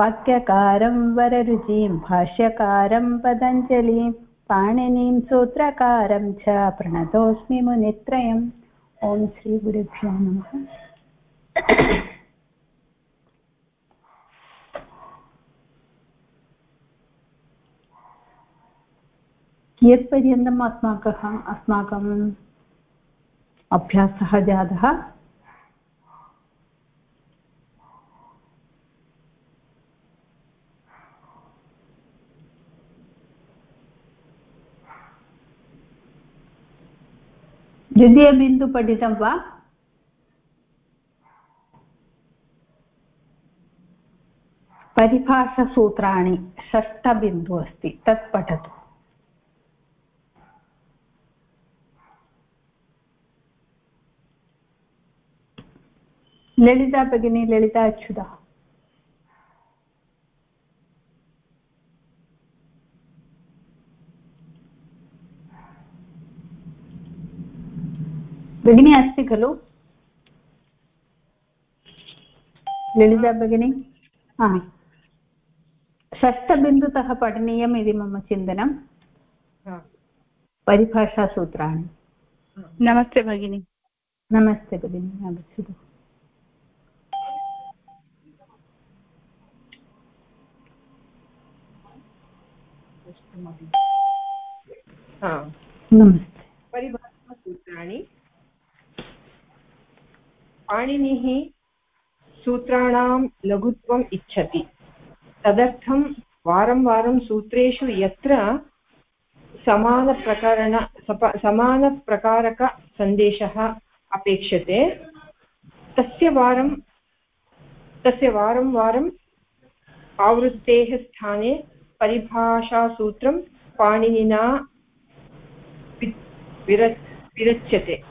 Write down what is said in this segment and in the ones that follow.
वाक्यकारं वररुचिं, भाष्यकारं पतञ्जलिं, पाणिनीं सूत्रकारं च प्रणतोऽस्मि मुनित्रयम्। ॐ श्रीगुरुभ्यो नमः। कियत्पर्यन्तम् अस्माकः अस्माकम् अभ्यासः जातः? द्वितीयबिन्दु पठितं वा? परिभाषसूत्राणि षष्ठबिन्दु अस्ति तत् पठतु। ललिता भगिनी ललिता अच्युता। भगिनी अस्ति खलु? ललिता भगिनी? हा। षष्ठबिन्दुतः पठनीयम् इति मम चिन्तनं। परिभाषासूत्राणि। नमस्ते भगिनि। नमस्ते भगिनि आगच्छतु। नमस्ते। परिभाषासूत्राणि। पाणिनिः सूत्राणां लघुत्वम् इच्छति। तदर्थं वारं वारं सूत्रेषु यत्र समानप्रकरण समानप्रकारकसन्देशः अपेक्षते, तस्य वारं तस्य वारं वारम् आवृत्तेः स्थाने परिभाषासूत्रं पाणिनिना विर विरच्यते।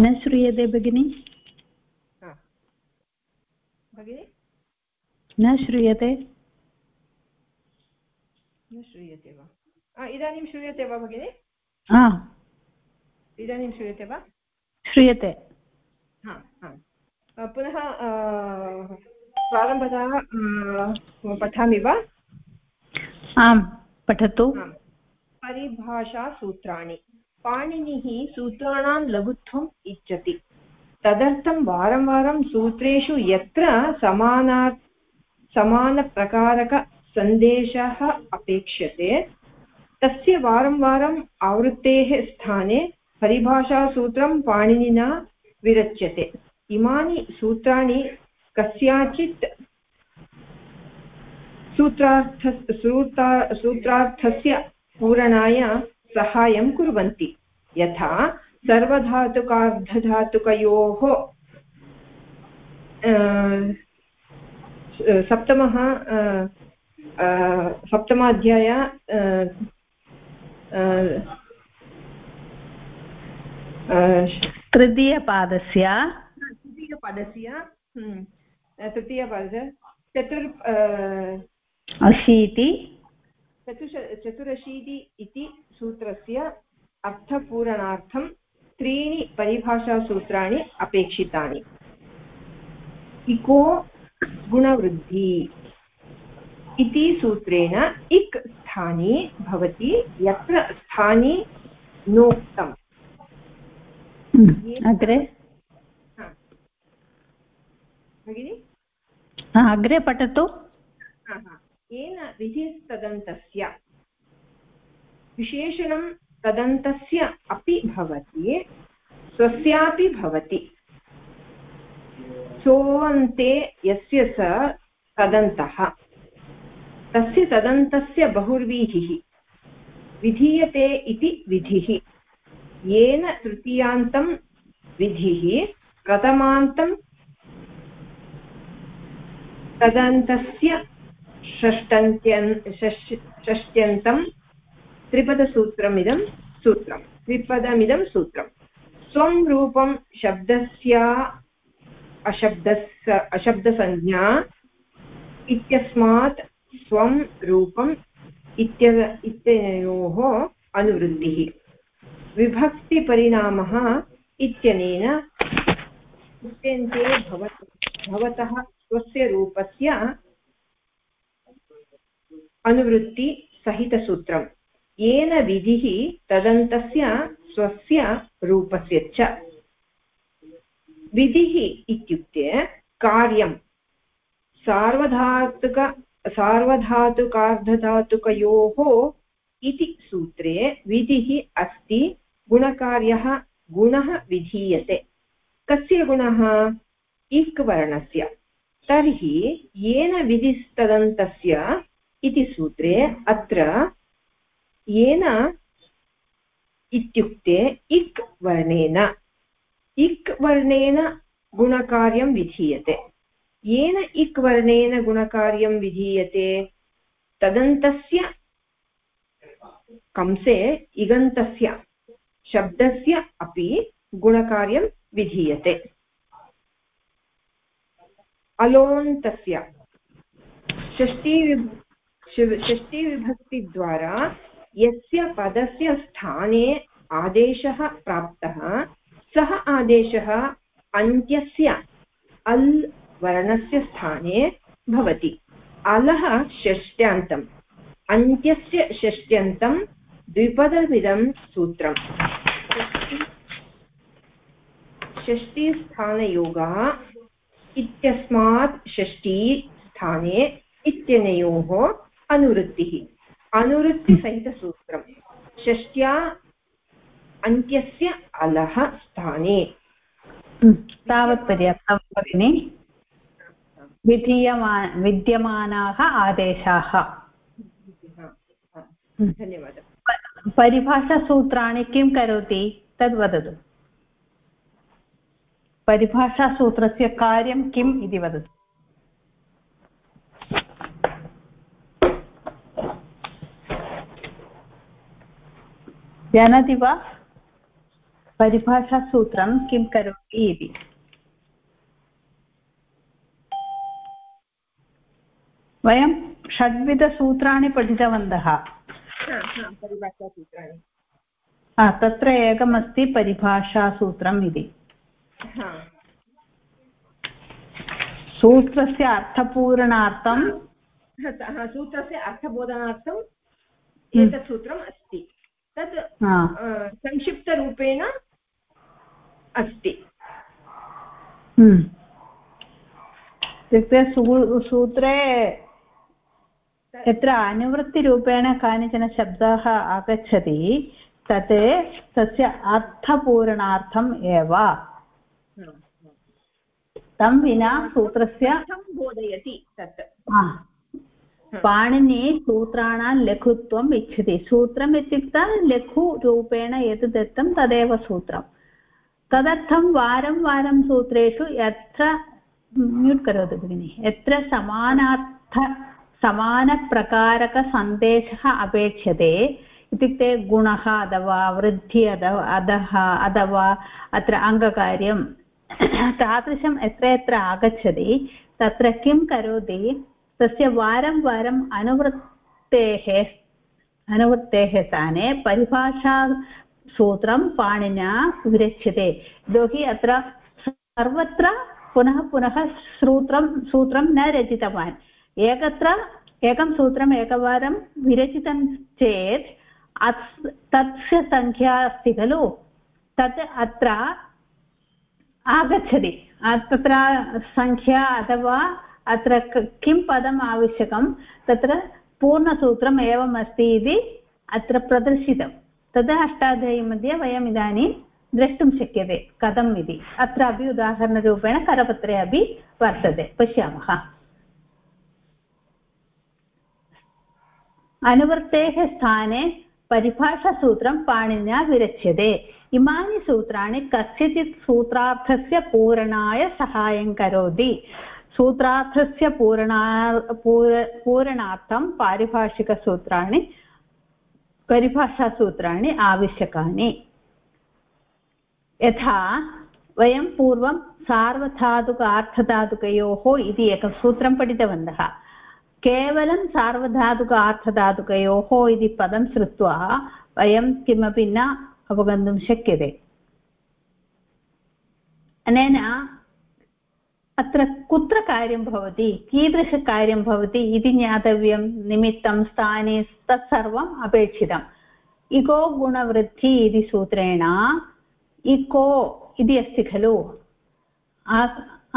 न श्रूयते भगिनि न श्रूयते न श्रूयते वा इदानीं श्रूयते वा भगिनि इदानीं श्रूयते वा श्रूयते हा हा। पुनः प्रारम्भतः पठामि वा? आम् पठतु। परिभाषासूत्राणि। पाणिनिः सूत्राणां लघुत्वम् इच्छति। तदर्थं वारं वारं सूत्रेषु यत्र समाना समानप्रकारकसन्देशः अपेक्षते तस्य वारं वारम् आवृत्तेः स्थाने परिभाषासूत्रं पाणिनिना विरच्यते। इमानि सूत्राणि कस्याचित् सूत्रार्थ सूत्रा सूत्रार्थस्य पूरणाय सहायं कुर्वन्ति। यथा सर्वधातुकार्धधातुकयोः सप्तमः सप्तमाध्याय तृतीयपादस्य तृतीयपदस्य तृतीयपद चतुर् अशीति चतुश चतुरशीति इति सूत्रस्य अर्थपूरणार्थं त्रीणि परिभाषासूत्राणि अपेक्षितानि इको गुणवृद्धि इति सूत्रेण इक् स्थानी भवति यत्र स्थानी नोक्तम्. अग्रे भगिनि? अग्रे पठतु। येन विधिस्तदन्तस्य। विशेषणं तदन्तस्य अपि भवति स्वस्यापि भवति। सोऽन्ते यस्य स तदन्तः। तस्य तदन्तस्य बहुर्वीहिः। विधीयते इति विधिः। येन तृतीयान्तं विधिः प्रथमान्तं तदन्तस्य षष्टन्त्यन् षष्ट्यन्तं त्रिपदसूत्रमिदं सूत्रं, त्रिपदमिदं सूत्रं। स्वं रूपं शब्दस्य अशब्दस्य अशब्दसंज्ञा इत्यस्मात् स्वं रूपम् इत्य इत्यनयोः अनुवृत्तिः। विभक्तिपरिणामः इत्यनेन भवत्। भवतः स्वस्य रूपस्य अनुवृत्तिसहितसूत्रम्। येन विधिः तदन्तस्य स्वस्य रूपस्य च। विधिः इत्युक्ते कार्यं। सार्वधातुक, सार्वधातुकार्धधातुकयोः इति सूत्रे विधिः अस्ति। गुणकार्यः गुणः विधीयते। कस्य गुणः? इक् वर्णस्य तर्हि येन विधिस्तदन्तस्य इति सूत्रे अत्र येन इत्युक्ते इक् वर्णेन इक् वर्णेन गुणकार्यं विधीयते। येन इक् वर्णेन गुणकार्यं विधीयते तदन्तस्य कंसे इगन्तस्य शब्दस्य अपि गुणकार्यं विधीयते। अलोन्तस्य षष्टिविभ षष्टिविभक्तिद्वारा यस्य पदस्य स्थाने आदेशः प्राप्तः, सः आदेशः अन्त्यस्य अल् वर्णस्य स्थाने भवति। अलः षष्ट्यन्तम्, अन्त्यस्य षष्ट्यन्तं द्विपदमिदं सूत्रम्। षष्टिस्थानयोगः इत्यस्मात् षष्ठी स्थाने इत्यनयोः अनुवृत्तिः। अनुवृत्तिसहितसूत्रं षष्ट्या अन्त्यस्य अलः स्थाने। तावत् पर्याप्तं भगिनि। विधीयमा विद्यमानाः आदेशाः। धन्यवादः। परिभाषासूत्राणि किं करोति? तद् वदतु परिभाषासूत्रस्य कार्यं किम् इति वदतु जानाति वा परिभाषासूत्रं किं करोति इति वयं षड्विधसूत्राणि पठितवन्तः तत्र एकमस्ति परिभाषासूत्रम् इति सूत्रस्य अर्थपूरणार्थं सूत्रस्य अर्थबोधनार्थम् एतत् सूत्रम् अस्ति। तत् संक्षिप्तरूपेण अस्ति। इत्युक्ते सूत्रे यत्र अनुवृत्तिरूपेण कानिचन शब्दाः आगच्छति तत् तस्य अर्थपूरणार्थम् एव। तं विना सूत्रस्य बोधयति तत्? पाणिनि सूत्राणां लघुत्वम् इच्छति। सूत्रम् इत्युक्ते लघुरूपेण यत् दत्तं तदेव सूत्रं। तदर्थं वारं वारं सूत्रेषु यत्र म्यूट् करोतु भगिनि यत्र समानार्थ समानप्रकारकसन्देशः अपेक्षते इत्युक्ते गुणः अथवा वृद्धि अथवा अधः अथवा अत्र अङ्गकार्यं तादृशं यत्र यत्र आगच्छति, तत्र किं करोति? तस्य वारं वारम् अनुवृत्तेः अनुवृत्तेः स्थाने परिभाषा सूत्रं पाणिना विरच्यते. यतोहि अत्र सर्वत्र पुनः पुनः सूत्रं सूत्रं न रचितवान्. एकत्र, एकं सूत्रम् एकवारं विरचितं चेत् तस्य सङ्ख्या अस्ति खलु? तत् अत्र आगच्छति। तत्र सङ्ख्या अथवा अत्र किं पदम् आवश्यकं, तत्र पूर्णसूत्रम् एवम् अस्ति इति अत्र प्रदर्शितं। तद् अष्टाध्यायीमध्ये वयम् इदानीं द्रष्टुं शक्यते, कथम् इति। अत्रापि उदाहरणरूपेण करपत्रे अपि वर्तते। पश्यामः। अनुवृत्तेः स्थाने परिभाषासूत्रं पाणिन्या विरच्यते। इमानि सूत्राणि कस्यचित् सूत्रार्थस्य पूरणाय सहायं करोति सूत्रार्थस्य पूरणा पूर पूरणार्थं पारिभाषिकसूत्राणि परिभाषासूत्राणि आवश्यकानि यथा वयं पूर्वं सार्वधातुक अर्थधातुकयोः इति एकं सूत्रं पठितवन्तः केवलं सार्वधातुक अर्थधातुकयोः इति पदं श्रुत्वा वयं किमपि न अवगन्तुं शक्यते अनेन अत्र कुत्र कार्यं भवति कीदृशकार्यं भवति इति ज्ञातव्यं निमित्तं स्थाने तत्सर्वम् अपेक्षितम् इको गुणवृद्धि इति सूत्रेण इको इति अस्ति खलु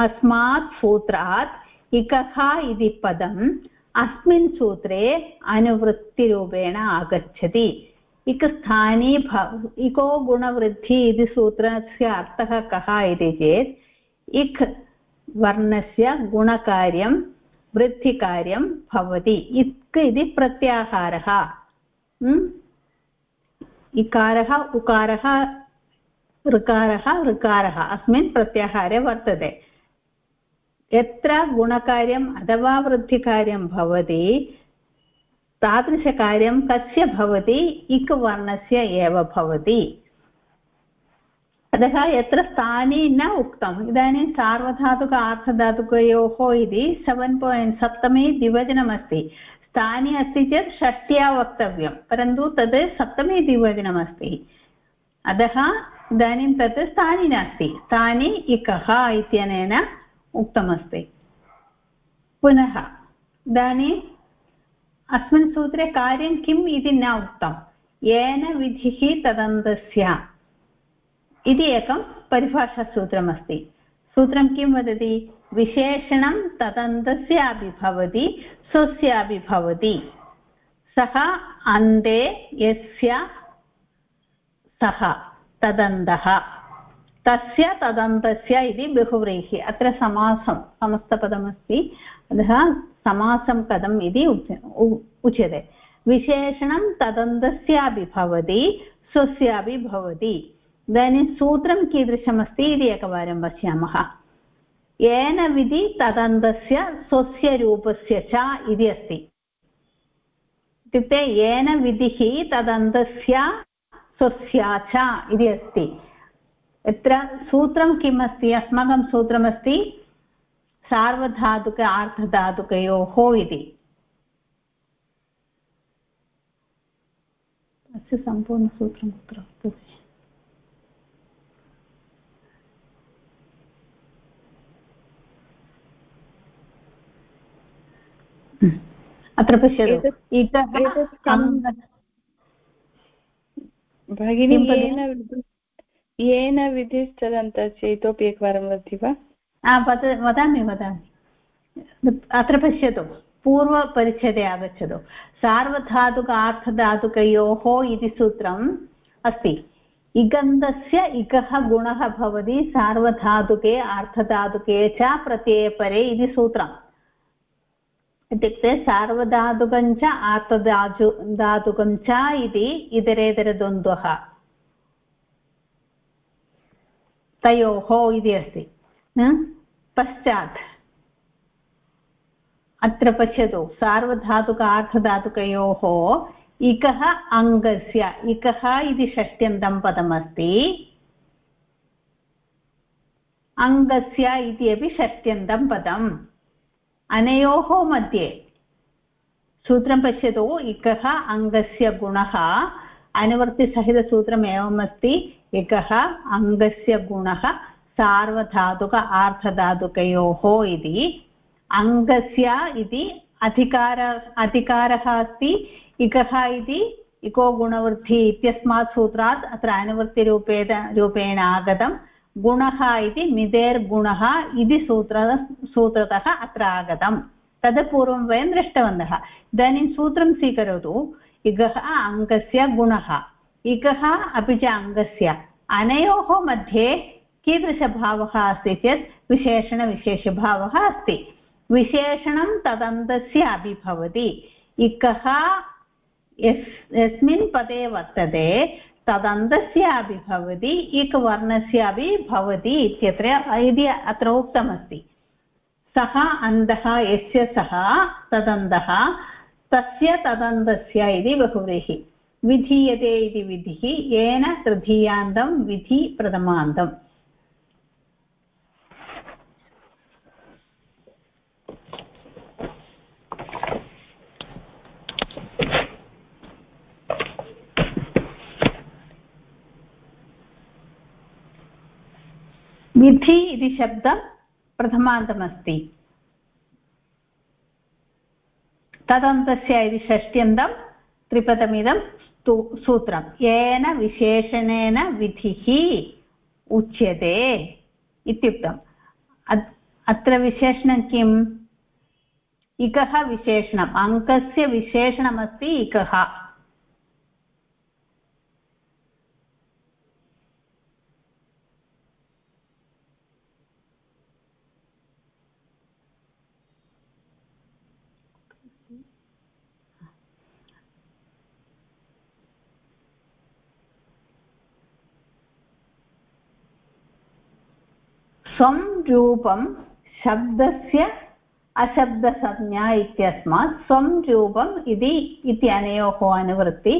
अस्मात् सूत्रात् इकः इति पदम् अस्मिन् सूत्रे अनुवृत्तिरूपेण आगच्छति इकस्थानी भ, इको गुणवृद्धि इति सूत्रस्य अर्थः कः इति चेत्, इक् वर्णस्य गुणकार्यं, वृद्धिकार्यं भवति। इक् इति प्रत्याहारः। इकारः, उकारः, ऋकारः ऋकारः अस्मिन् प्रत्याहारे वर्तते। यत्र गुणकार्यम् अथवा वृद्धिकार्यं भवति तादृशकार्यं कस्य भवति? इक् वर्णस्य एव भवति। अतः यत्र स्थाने न उक्तम्। इदानीं सार्वधातुक आर्थधातुकयोः इति सेवेन् पायिण्ट् सप्तमे द्विवचनमस्ति। स्थाने अस्ति चेत् षष्ट्या वक्तव्यं परन्तु तद् सप्तमे द्विवचनमस्ति। अतः इदानीं तत् स्थानि नास्ति। स्थानि इकः इत्यनेन उक्तमस्ति। पुनः इदानीम् अस्मिन् सूत्रे कार्यं किम् इति न उक्तं येन विधिः तदन्तस्य। इति एकं परिभाषासूत्रमस्ति। सूत्रं किं वदति? विशेषणं तदन्तस्यापि भवति स्वस्यापि भवति। सः, अन्ते, यस्य, सः, तदन्तः। तस्य, तदन्तस्य इति बहुव्रीहि। अत्र समासं, समस्तपदमस्ति। अतः समासं कथम् इति उच्यते। विशेषणं तदन्तस्यापि भवति स्वस्यापि भवति इदानीं सूत्रं कीदृशमस्ति इति एकवारं पश्यामः। येन विधि तदन्तस्य स्वस्य रूपस्य च इति अस्ति। इत्युक्ते येन विधिः तदन्तस्य स्वस्या च इति अस्ति। यत्र सूत्रं किम् अस्ति अस्माकं सूत्रमस्ति सार्वधातुक आर्धधातुकयोः इति। अस्य सम्पूर्णसूत्रं कुत्र वर्तते। अत्र पश्यतु। भगिनी येन विधिस्तदन्तस्य इतोपि एकवारं वदति वा? वदामि वदामि अत्र पश्यतु पूर्वपरिच्छदे आगच्छतु सार्वधातुक आर्थधातुकयोः इति सूत्रम् अस्ति इगन्धस्य इकः गुणः भवति सार्वधातुके आर्थधातुके च प्रत्ययपरे इति सूत्रम् इत्युक्ते सार्वधातुकं च आर्तधातु धातुकं च इति इतरेतरद्वन्द्वः तयोः इति अस्ति पश्चात्। अत्र पश्यतु। सार्वधातुक आर्थधातुकयोः इकः अङ्गस्य, इकः इति षष्ट्यन्तं पदमस्ति। अङ्गस्य इति अपि षष्ट्यन्तं पदम्। अनयोः मध्ये। सूत्रं पश्यतु। इकः अङ्गस्य गुणः। अनुवर्तिसहितसूत्रम् एवमस्ति एकः अङ्गस्य गुणः। सार्वधातुक आर्थधातुकयोः इति अङ्गस्य इति, अधिकार, अधिकारः अस्ति, इकः इति, इको गुणवृद्धि इत्यस्मात् सूत्रात् अत्र अनुवृत्तिरूपेण रूपेण आगतं, गुणः इति मिदेर्गुणः इति सूत्र, सूत्रतः अत्र आगतं। तद् पूर्वं वयं दृष्टवन्तः। इदानीं सूत्रं स्वीकरोतु। इगः अङ्गस्य गुणः। इकः अपि च अङ्गस्य अनयोः मध्ये कीदृशभावः अस्ति चेत् विशेषणविशेषभावः अस्ति। विशेषणं तदन्तस्य अपि भवति इकः यस् यस्मिन् पदे वर्तते तदन्तस्यापि भवति इक्वर्णस्यापि भवति इत्यत्र इति अत्र उक्तमस्ति। सः अन्तः यस्य सः तदन्तः, तस्य तदन्तस्य इति बहुव्रीहि विधीयते इति विधिः, येन तृतीयान्तं विधि प्रथमान्तम् विधि इति शब्दं प्रथमान्तमस्ति। तदन्तस्य इति षष्ट्यन्तं त्रिपदमिदं सूत्रं येन विशेषणेन विधिः उच्यते इत्युक्तम्। अत्र विशेषणं किम्? इकः विशेषणम्। अङ्कस्य विशेषणमस्ति इकः। स्वं रूपं शब्दस्य अशब्दसंज्ञा इत्यस्मात् स्वं रूपम् इति इत्यनयोः अनुवृत्ति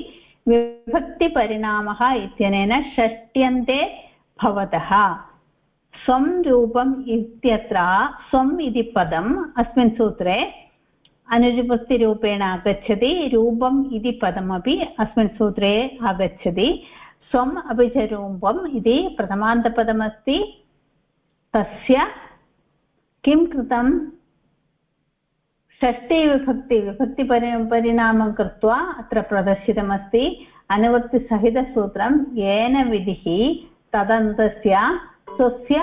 विभक्तिपरिणामः इत्यनेन षष्ट्यन्ते भवतः। स्वं रूपम् इत्यत्र स्वम् इति पदम् अस्मिन् सूत्रे अनुपस्थिरूपेण आगच्छति, रूपम् इति पदमपि अस्मिन् सूत्रे आगच्छति। स्वम् अपि च रूपम् इति प्रथमान्तपदमस्ति। तस्य किं कृतं? षष्टिविभक्ति विभक्तिपरि परिणामं कृत्वा अत्र प्रदर्शितमस्ति अनुवर्तिसहितसूत्रं येन विधिः तदन्तस्य स्वस्य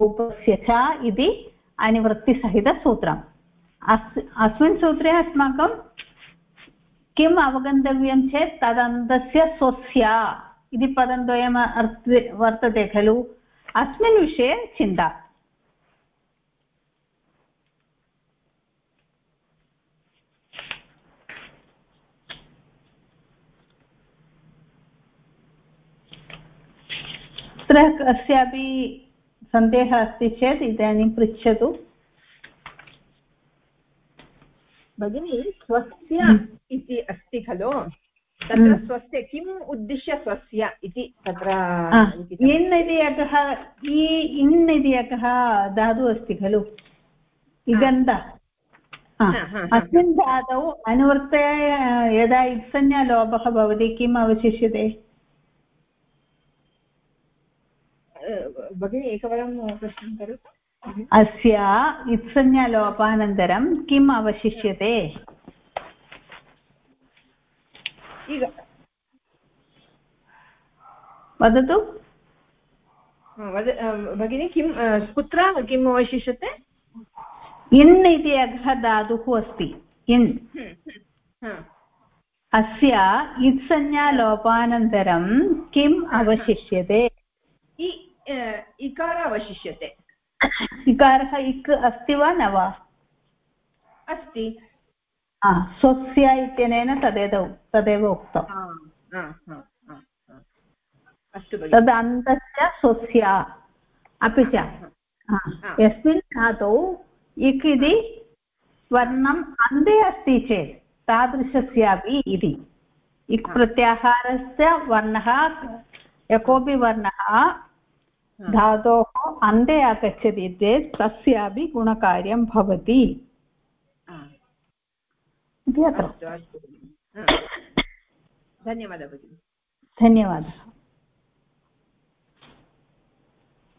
रूपस्य च इति अनुवृत्तिसहितसूत्रम्। अस्, अस्मिन् सूत्रे अस्माकं किम् अवगन्तव्यं चेत् तदन्तस्य स्वस्य इति पदद्वयम् वर्तते खलु? अस्मिन् विषये चिन्ता। अत्र कस्यापि सन्देहः अस्ति चेत् इदानीं पृच्छतु। भगिनी स्वस्य इति अस्ति खलु? तत्र स्वस्य किम् उद्दिश्य स्वस्य इति तत्र इन् इति एकः इन् इति एकः धातुः अस्ति खलु? इगन्ध। अस्मिन् धातौ अनुवृत्ते यदा इत्संज्ञालोपः भवति किम् अवशिष्यते? भगिनी एकवारं प्रश्नं करोतु। अस्य इत्संज्ञालोपानन्तरं किम् अवशिष्यते? वदतु वद भगिनी किं कुत्र किम् अवशिष्यते इन् इति एकः धातुः अस्ति इन् अस्य इत्संज्ञालोपानन्तरं किम् अवशिष्यते इकार अवशिष्यते इकारः इक् अस्ति वा न वा अस्ति स्वस्य इत्यनेन तदेव तदेव उक्तम् अस्तु तद् अन्तस्य स्वस्य अपि च यस्मिन् धातौ इक् इति वर्णम् अन्ते अस्ति चेत् तादृशस्यापि इति इक् प्रत्याहारस्य वर्णः यः कोऽपि वर्णः धातोः अन्ते आगच्छति चेत् तस्यापि गुणकार्यं भवति इति अत्र धन्यवादः भगिनि धन्यवादः।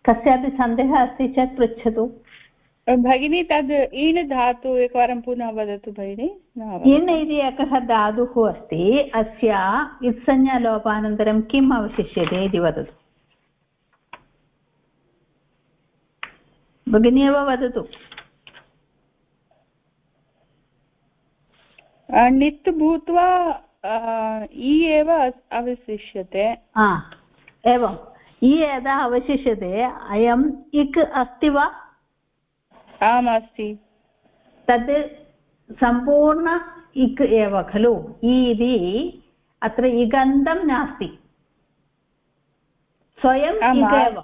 कस्यापि सन्देहः अस्ति चेत् पृच्छतु। भगिनी तद् ईण् धातु एकवारं पुनः वदतु भगिनि। इण् इति एकः धातुः अस्ति। अस्य इत्संज्ञालोपानन्तरं किम् अवशिष्यते इति वदतु। भगिनी एव वदतु। णित् भूत्वा इ एव अवशिष्यते। एवम् इ यदा अवशिष्यते अयम् इक् अस्ति वा? आम् अस्ति। तद् सम्पूर्ण इक् एव खलु? इ इति अत्र इगन्तं नास्ति। स्वयम् इग एव।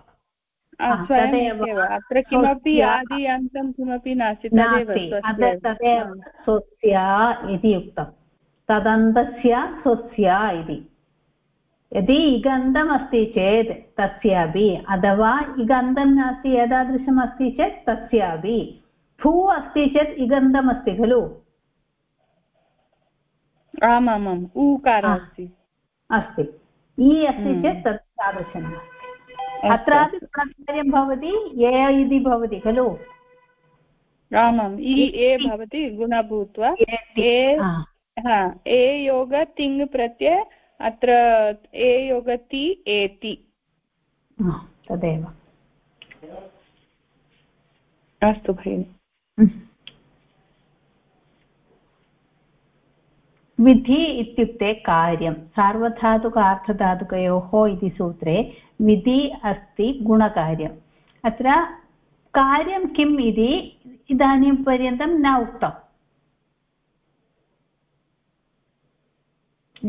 तदेव. अत्र किमपि आदि अन्तं किमपि नास्ति तदेव स्वस्य इति उक्तं। तदन्तस्य स्वस्य इति। यदि इगन्तम् अस्ति चेत् तस्यापि अथवा इगन्तं नास्ति एतादृशम् अस्ति चेत् तस्यापि। भू अस्ति चेत् इगन्तम् अस्ति खलु? आमामाम् ऊकारः अस्ति। अस्ति। इ अस्ति हम्म। चेत् तत् तादृशं नास्ति। अत्रापि गुणकार्यं भवति ए इति भवति खलु? आमाम् इ ए भवति गुण भूत्वा ए योग तिङ् प्रत्यय अत्र ए योगति एति तदेव। अस्तु भगिनि। विधि इत्युक्ते कार्यं सार्वधातुकार्थधातुकयोः इति सूत्रे विधि अस्ति गुणकार्यम्। अत्र कार्यं किम् इति इदानीं पर्यन्तं न उक्तम्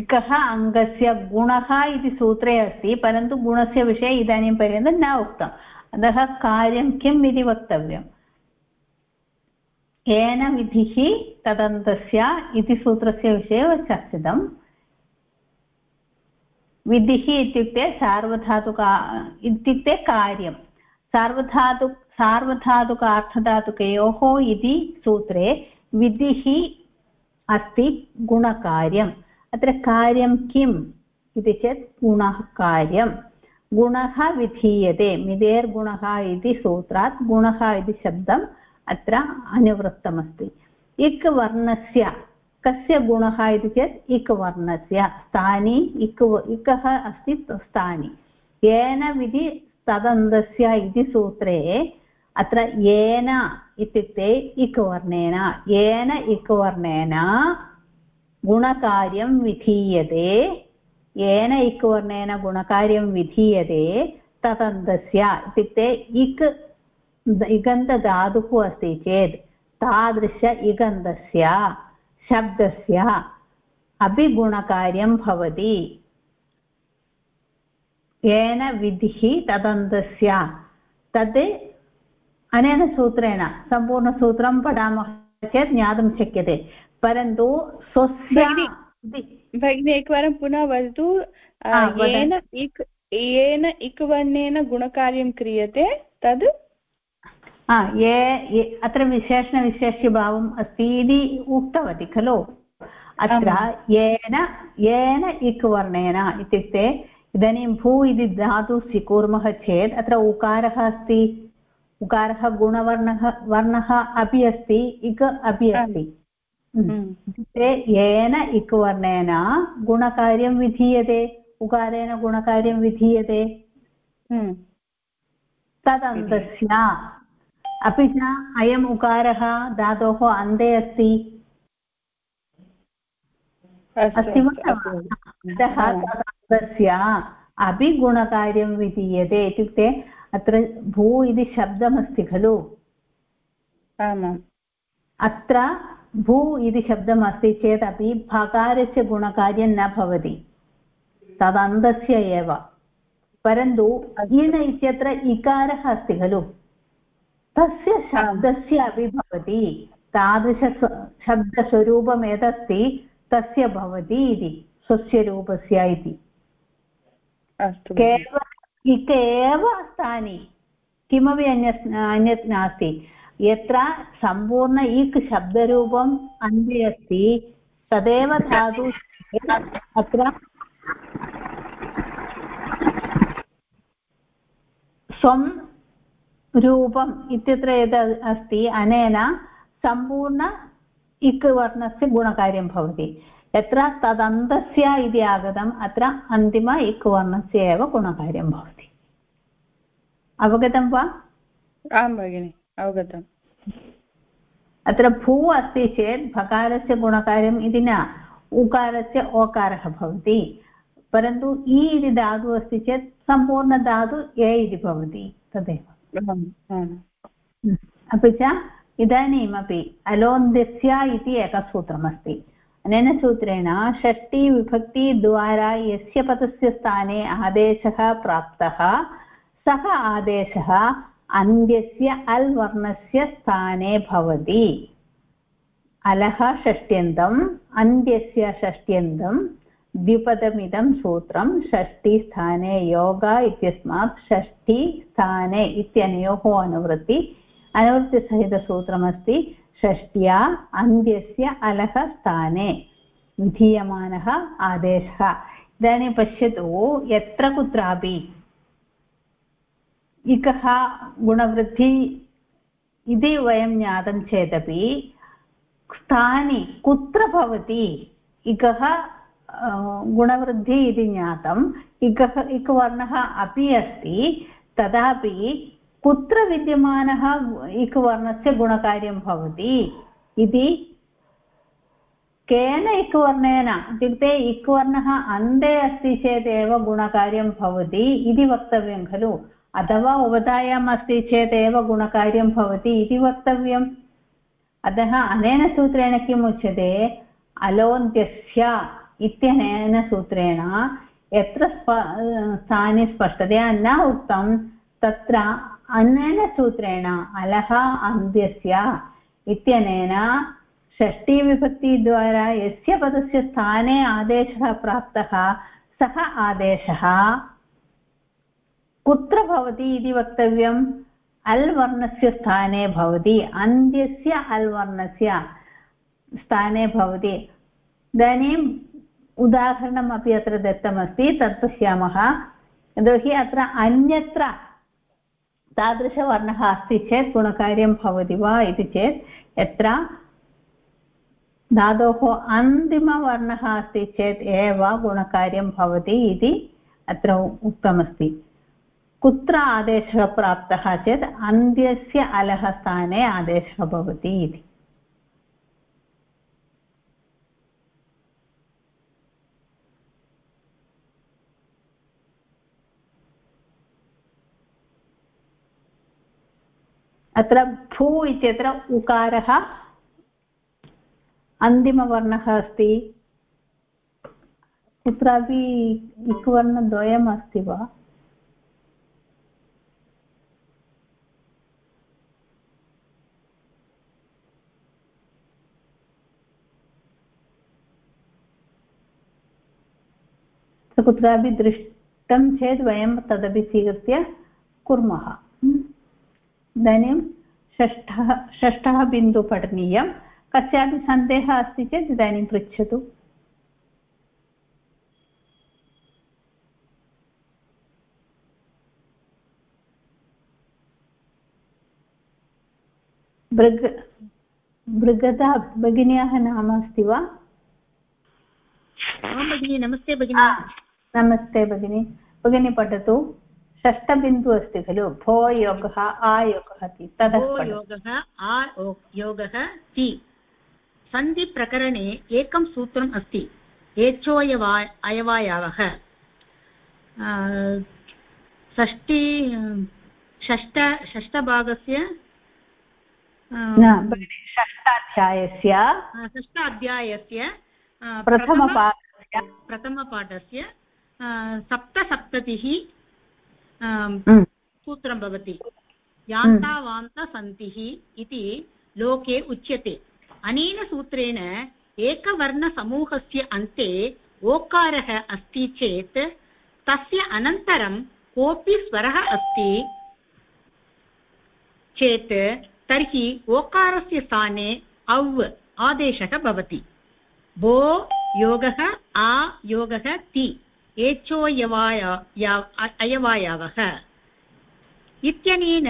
कः अङ्गस्य गुणः इति सूत्रे अस्ति, परन्तु गुणस्य विषये इदानीं पर्यन्तं न उक्तम्। अतः कार्यं किम् इति वक्तव्यम्। येन विधिः तदन्तस्य इति सूत्रस्य विषये चर्चितम्। विधिः इत्युक्ते सार्वधातुका, इत्युक्ते कार्यं। सार्वधातु सार्वधातुकार्थधातुकयोः इति सूत्रे विधिः अस्ति गुणकार्यम्। अत्र कार्यं किम् इति चेत् गुणः कार्यं गुणः विधीयते मिदेर्गुणः इति सूत्रात् गुणः इति शब्दम् अत्र अनुवृत्तमस्ति। इक् वर्णस्य कस्य गुणः इति चेत् इक् वर्णस्य स्थानि इक् इकः अस्ति स्थानि। येन विधि तदन्तस्य इति सूत्रे अत्र येन इत्युक्ते इक् वर्णेन येन इक् वर्णेन गुणकार्यं विधीयते, येन इक् वर्णेन गुणकार्यं विधीयते तदन्तस्य इत्युक्ते इक्, इगन्धधातुः अस्ति चेत्, तादृश इगन्धस्य शब्दस्य अपि गुणकार्यं भवति। येन विधिः तदन्तस्य। तत् अनेन सूत्रेण सम्पूर्णसूत्रं पठामः चेत् ज्ञातुं शक्यते। परन्तु स्वस्य भगिनी एकवारं पुनः वदतु। येन इक् येन इक् वर्णेन गुणकार्यं क्रियते तद् ये अत्र विशेषणविशेष्यभावम् अस्ति इति उक्तवती खलु? अत्र येन येन इक् वर्णेन इत्युक्ते इदानीं भू इति धातु स्वीकुर्मः चेत् अत्र उकारः अस्ति। उकारः गुणवर्णः वर्णः अपि अस्ति इक् अपि अस्ति। इत्युक्ते येन इक् वर्णेन गुणकार्यं विधीयते उकारेण गुणकार्यं विधीयते। हम्म। तदन्तस्य अपि च अयम् उकारः धातोः अन्ते अस्ति। अस्ति। वा? अतः तदन्तस्य अपि गुणकार्यं विधीयते इत्युक्ते अत्र भू इति शब्दमस्ति खलु। आमाम्। अत्र भू इति शब्दम् अस्ति चेदपि भकारस्य गुणकार्यं न भवति। तदन्तस्य एव। परन्तु इण इत्यत्र इकारः अस्ति खलु। तस्य शब्दस्य अपि भवति। तादृश शब्दस्वरूपम् यदस्ति तस्य भवति इति स्वस्य रूपस्य इति केवल एव स्थानि। किमपि अन्यत् अन्यत् नास्ति। यत्र सम्पूर्ण इक् शब्दरूपम् अन्ते अस्ति तदेव धातु अत्र स्वं रूपम् इत्यत्र यद् अस्ति अनेन सम्पूर्ण इक् वर्णस्य गुणकार्यं भवति यत्र तदन्तस्य इति आगतम् अत्र अन्तिम इक् वर्णस्य एव गुणकार्यं भवति अवगतं वा आं भगिनि अवगतम् अत्र भू अस्ति चेत् भकारस्य गुणकार्यम् इति न उकारस्य ओकारः भवति परन्तु इ इति धातुः अस्ति चेत् सम्पूर्णधातु ए इति भवति तदेव अपि च इदानीमपि अलोन्दस्य इति एकसूत्रमस्ति अनेन सूत्रेण षष्टिविभक्तिद्वारा यस्य पदस्य स्थाने आदेशः प्राप्तः, सः आदेशः अन्त्यस्य अल् वर्णस्य स्थाने भवति। अलः षष्ट्यन्तम् अन्त्यस्य षष्ट्यन्तं द्विपदमिदं सूत्रं षष्टिस्थाने योग इत्यस्मात् षष्टिस्थाने इत्यनयोः अनुवृत्ति। अनुवृत्तिसहितसूत्रमस्ति, षष्ट्या अन्त्यस्य अलः स्थाने विधीयमानः आदेशः। इदानीं पश्यतु, यत्र कुत्रापि इकः गुणवृद्धि इति वयं ज्ञातं चेदपि, स्थानि कुत्र भवति इकः गुणवृद्धि इति ज्ञातम्। इकः, इकवर्णः अपि अस्ति। तदापि कुत्र विद्यमानः इकवर्णस्य गुणकार्यं भवति इति? केन इक्वर्णेन? इत्युक्ते इक्वर्णः अन्ते अस्ति चेदेव गुणकार्यं भवति इति वक्तव्यं खलु। अथवा उपधायाम् अस्ति चेदेव गुणकार्यं भवति इति वक्तव्यम्। अतः अनेन सूत्रेण किम् उच्यते अलोन्त्यस्य। इत्यनेन सूत्रेण यत्र स्प, स्थाने स्पष्टतया न उक्तं, तत्र अनेन सूत्रेण अलः अन्त्यस्य इत्यनेन षष्टिविभक्तिद्वारा यस्य पदस्य स्थाने आदेशः प्राप्तः, सः आदेशः कुत्र भवति इति वक्तव्यम्? अल् वर्णस्य स्थाने भवति अन्त्यस्य अल् वर्णस्य स्थाने भवति। इदानीम् उदाहरणमपि अत्र दत्तमस्ति तत् पश्यामः यतोहि अत्र अन्यत्र तादृशवर्णः अस्ति चेत् गुणकार्यं भवति वा इति चेत् यत्र धातोः अन्तिमवर्णः अस्ति चेत् एव गुणकार्यं भवति इति अत्र उक्तमस्ति। कुत्र आदेशः प्राप्तः चेत् अन्त्यस्य अलः स्थाने आदेशः भवति इति। अत्र भू इत्यत्र उकारः अन्तिमवर्णः अस्ति। कुत्रापि इक्वर्णद्वयम् अस्ति वा? कुत्रापि दृष्टं चेत् वयं तदपि स्वीकृत्य कुर्मः। इदानीं षष्ठः षष्ठः बिन्दुः पठनीयं। कस्यापि सन्देहः अस्ति चेत् इदानीं पृच्छतु। भृग भृगदा भगिन्याः नाम अस्ति वा? भगिनि नमस्ते भगिनि। नमस्ते भगिनि। भगिनी पठतु। षष्ठबिन्दुः अस्ति खलु? भो योगः आयोगः ति तदो योगः आ योगः ति। सन्धिप्रकरणे एकं सूत्रम् अस्ति एचोयवा अयवायावः। षष्टि षष्ट षष्ठभागस्य षष्ठाध्यायस्य षष्ठाध्यायस्य प्रथमपाठस्य प्रथमपाठस्य सप्तसप्ततिः सूत्रं भवति। यान्तावान्तसन्तिः इति लोके उच्यते। अनेन सूत्रेण एकवर्णसमूहस्य अन्ते ओकारः अस्ति चेत् तस्य अनन्तरं कोऽपि स्वरः अस्ति चेत् तर्हि ओकारस्य स्थाने औ आदेशः भवति। भो योगः आ योगः ति। एचोयवाय इत्यनेन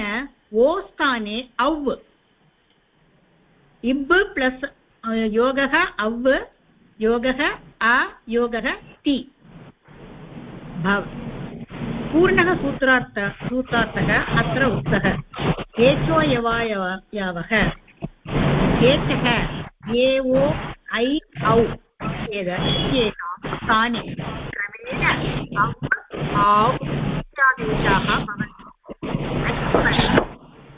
ओ स्थाने औ इब् प्लस् योगः औ योगः अ योगः ति भव पूर्णः सूत्रार्थ सूत्रार्थः अत्र उक्तः एचः ए ओ ऐ औ इत्येतां स्थाने इत्यादेशाः भवन्ति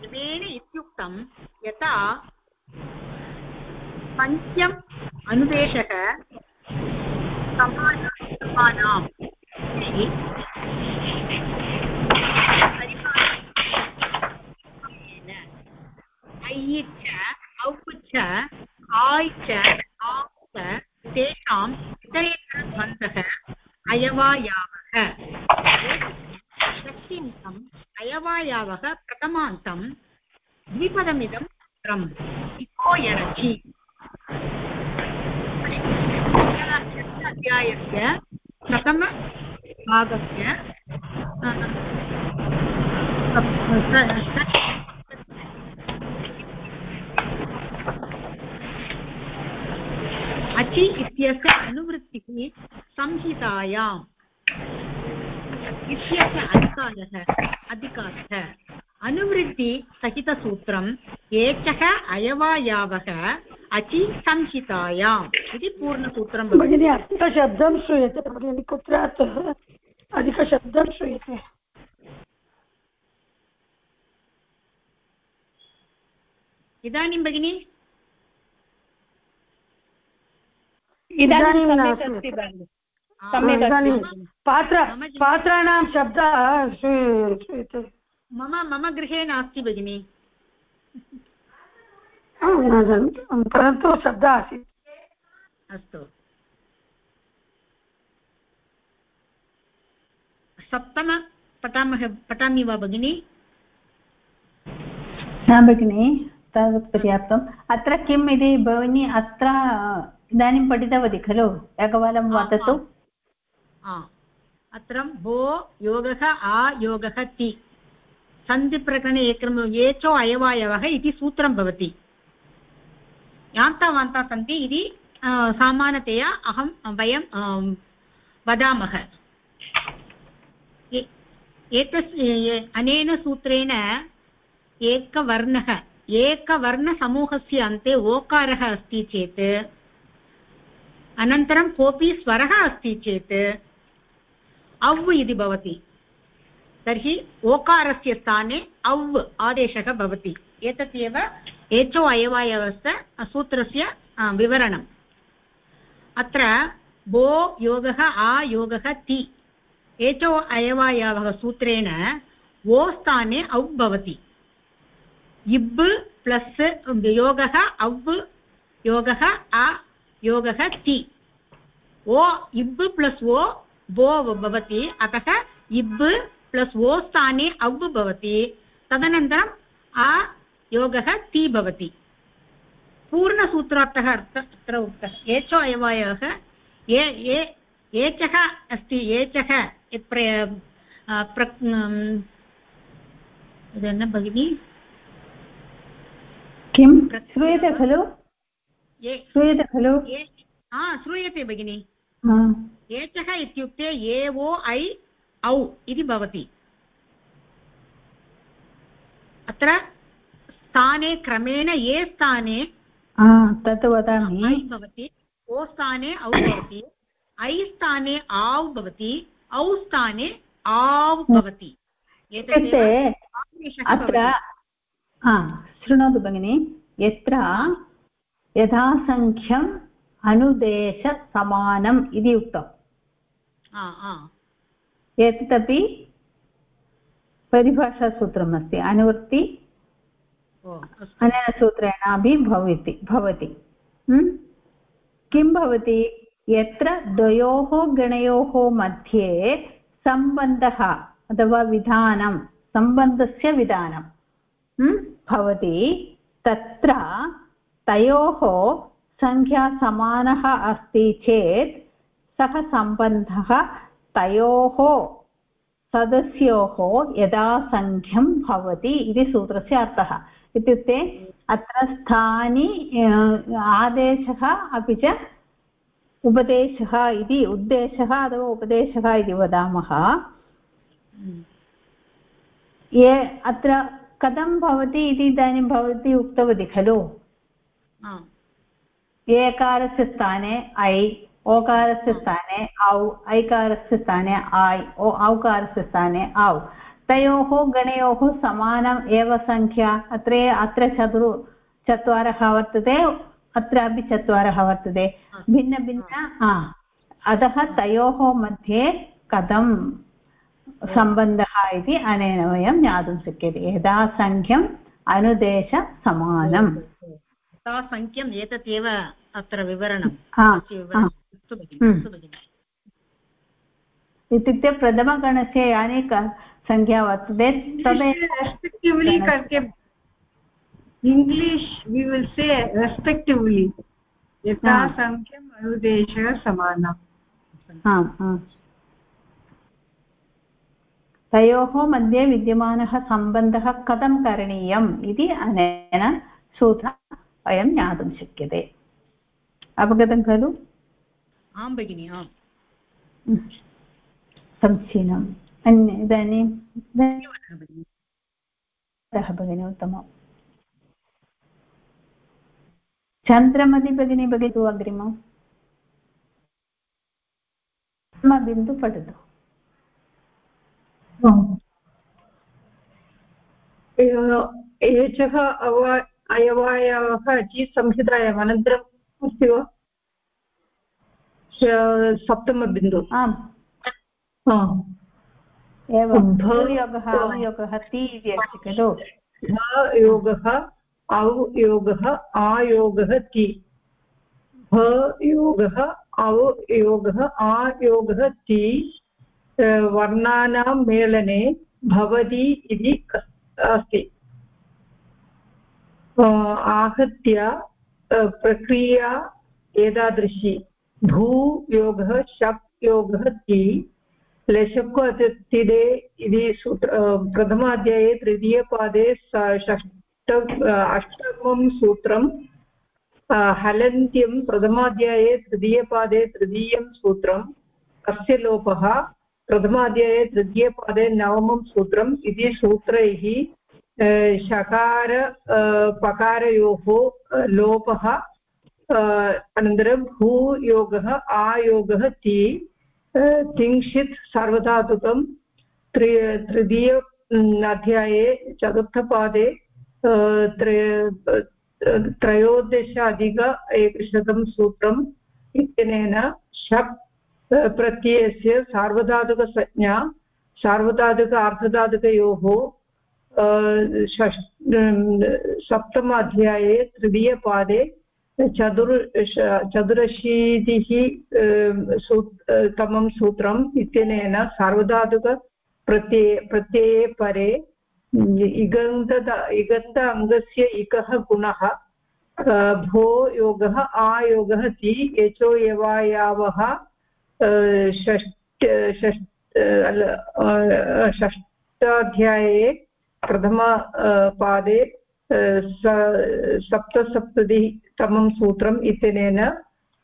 क्रमेण इत्युक्तं यथा पञ्चम् अनुदेशः समानाम् ऐ च, औ च, आय् च आ च तेषाम् इतरेतरद्वन्द्वः। अयवायावः। षष्ठ्यन्तम् अयवायावः प्रथमान्तं द्विपदमिदं सूत्रम् इको यरचि अध्यायस्य प्रथमभागस्य अचि इत्यस्य अनुवृत्तिः संहितायाम्। इत्यस्य अधिकारः अधिकारः। अनुवृत्तिसहितसूत्रम् एकः अयवायावः अचि संहितायाम् इति पूर्णसूत्रं भगिनि अधिकशब्दं श्रूयते। भगिनि कुत्रात् अधिकशब्दं श्रूयते? इदानीं भगिनि? इदानीं सम्यक् अस्ति भगिनि। सम्यक् इदानीं पात्र पात्राणां शब्दः श्रूयते। मम मम गृहे नास्ति भगिनि। परन्तु शब्दः आसीत्। अस्तु। सप्तम पठामः पठामि वा भगिनि? न भगिनि तावत् पर्याप्तम्। अत्र किम् इति भगिनी अत्र इदानीं पठितवती खलु? एकवारं वदतु. आ, अत्र भो योगः आ योगः ति। सन्धिप्रकरणे एकं एचो अयवायवः इति सूत्रं भवति। यान्तावान्ता सन्ति इति सामान्यतया अहं वयं वदामः। एतस् अनेन सूत्रेण एकवर्णः एकवर्णसमूहस्य अन्ते ओकारः अस्ति चेत् अनन्तरं कोऽपि स्वरः अस्ति चेत् औ इति भवति। तर्हि ओकारस्य स्थाने औ आदेशः भवति। एतत् एव एचो अयवायवस्य सूत्रस्य विवरणम्। अत्र भो योगः, आ योगः, ति। एचो अयवायवः सूत्रेण ओ स्थाने औ भवति। इब् प्लस् योगः, औ योगः, आ योगः ति। ओ इब् प्लस् ओ भो भवति। अतः इब् प्लस् ओ स्थाने औ भवति। तदनन्तरम् आ योगः ति भवति। पूर्णसूत्रार्थः अर्थ अत्र उक्तः। एचो अयवायः ये। ये एचः अस्ति। एचः यत् प्र भगिनि। किं? श्रूयते खलु? श्रूयते खलु? हा श्रूयते भगिनि। हा। एचः इत्युक्ते ए ओ ऐ औ इति भवति। अत्र स्थाने क्रमेण ये स्थाने तत् वदामि। भवति ओ स्थाने औ भवति। ऐ स्थाने आव् भवति। औ स्थाने आव् भवति। इत्युक्ते अत्र शृणोतु भगिनि। यत्र यथासङ्ख्यम् अनुदेशसमानम् इति उक्तम्। एतदपि परिभाषासूत्रमस्ति। अनुवृत्ति अनेन सूत्रेणापि भवति भवति। किं भवति? यत्र द्वयोः गणयोः मध्ये सम्बन्धः अथवा विधानं सम्बन्धस्य विधानं भवति तत्र तयोः सङ्ख्या समानः अस्ति चेत् सः सम्बन्धः तयोः सदस्योः यथासङ्ख्यं भवति इति सूत्रस्य अर्थः। इत्युक्ते अत्र स्थानि आदेशः अपि च उपदेशः इति, उद्देशः अथवा उपदेशः इति वदामः। ये अत्र कथं भवति इति इदानीं भवती उक्तवती खलु? एकारस्य स्थाने ऐ ओकारस्य स्थाने औ ऐकारस्य स्थाने आय् ओ औकारस्य स्थाने औ तयोः गणयोः समानम् एव सङ्ख्या अत्र अत्र चतुर् चत्वारः वर्तते अत्रापि चत्वारः वर्तते भिन्नभिन्न अतः तयोः मध्ये कथं सम्बन्धः इति अनेन वयं ज्ञातुं शक्यते यदा सङ्ख्यम् अनुदेशसमानम् सा सङ्ख्यम् एतत् एव अत्र विवरणं। हा। हम्म। इत्युक्ते प्रथमगणस्य यानि सङ्ख्या वर्तते तदेव इङ्ग्लिश् वि विल् से रेस्पेक्टिव्लि यथा सङ्ख्यम् अनुदेशः समानम्। तयोः मध्ये विद्यमानः सम्बन्धः कथं करणीयम् इति अनेन सूत्रेण वयं ज्ञातुं शक्यते। अवगतं खलु? आं भगिनि आम्। समीचीनम्। अन्य इदानीं भगिनी। उत्तमम्। चन्द्रमति भगिनी वदतु अग्रिमम्। बिन्दु पठतु। एचः अव अयवायावः चि संहितायाम् अनन्तरम् अस्ति वा? सप्तमबिन्दु। आम्। भूयोगः अवयोगः ति इति अस्ति खलु? योगः अवयोगः आयोगः ति। भयोगः अवयोगः आयोगः ति। वर्णानां मेलने भवति इति अस्ति। आहत्य प्रक्रिया एतादृशी। भूयोगः शप् योगः ति लशक्व अतिथिदे इति सूत्र प्रथमाध्याये तृतीयपादे षष्ट अष्टमं सूत्रं हलन्त्यं प्रथमाध्याये तृतीयपादे तृतीयं सूत्रं कस्य लोपः, प्रथमाध्याये तृतीयपादे नवमं सूत्रम् इति सूत्रैः शकार पकारयोः लोपः अनन्तरं भूयोगः, आयोगः, ति तिंशित्, सार्वधातुकं, त्रि, तृतीय अध्याये, चतुर्थपादे त्रयोदश अधिक एकशतं सूत्रम् इत्यनेन शप् प्रत्ययस्य सार्वधातुकसंज्ञा, सार्वधातुक अर्धधातुकयोः सप्तम अध्याये तृतीयपादे चतुर् चतुरशीतिः सू तमं सूत्रम् इत्यनेन सार्वधातुकप्रत्यये प्रत्यये परे इगन्त इगन्त अङ्गस्य इकः गुणः भो योगः आयोगः ति यचो यवायावः षष्ट षष्ट षष्टाध्याये प्रथमपादे सप्तसप्ततितमं सूत्रम् इत्यनेन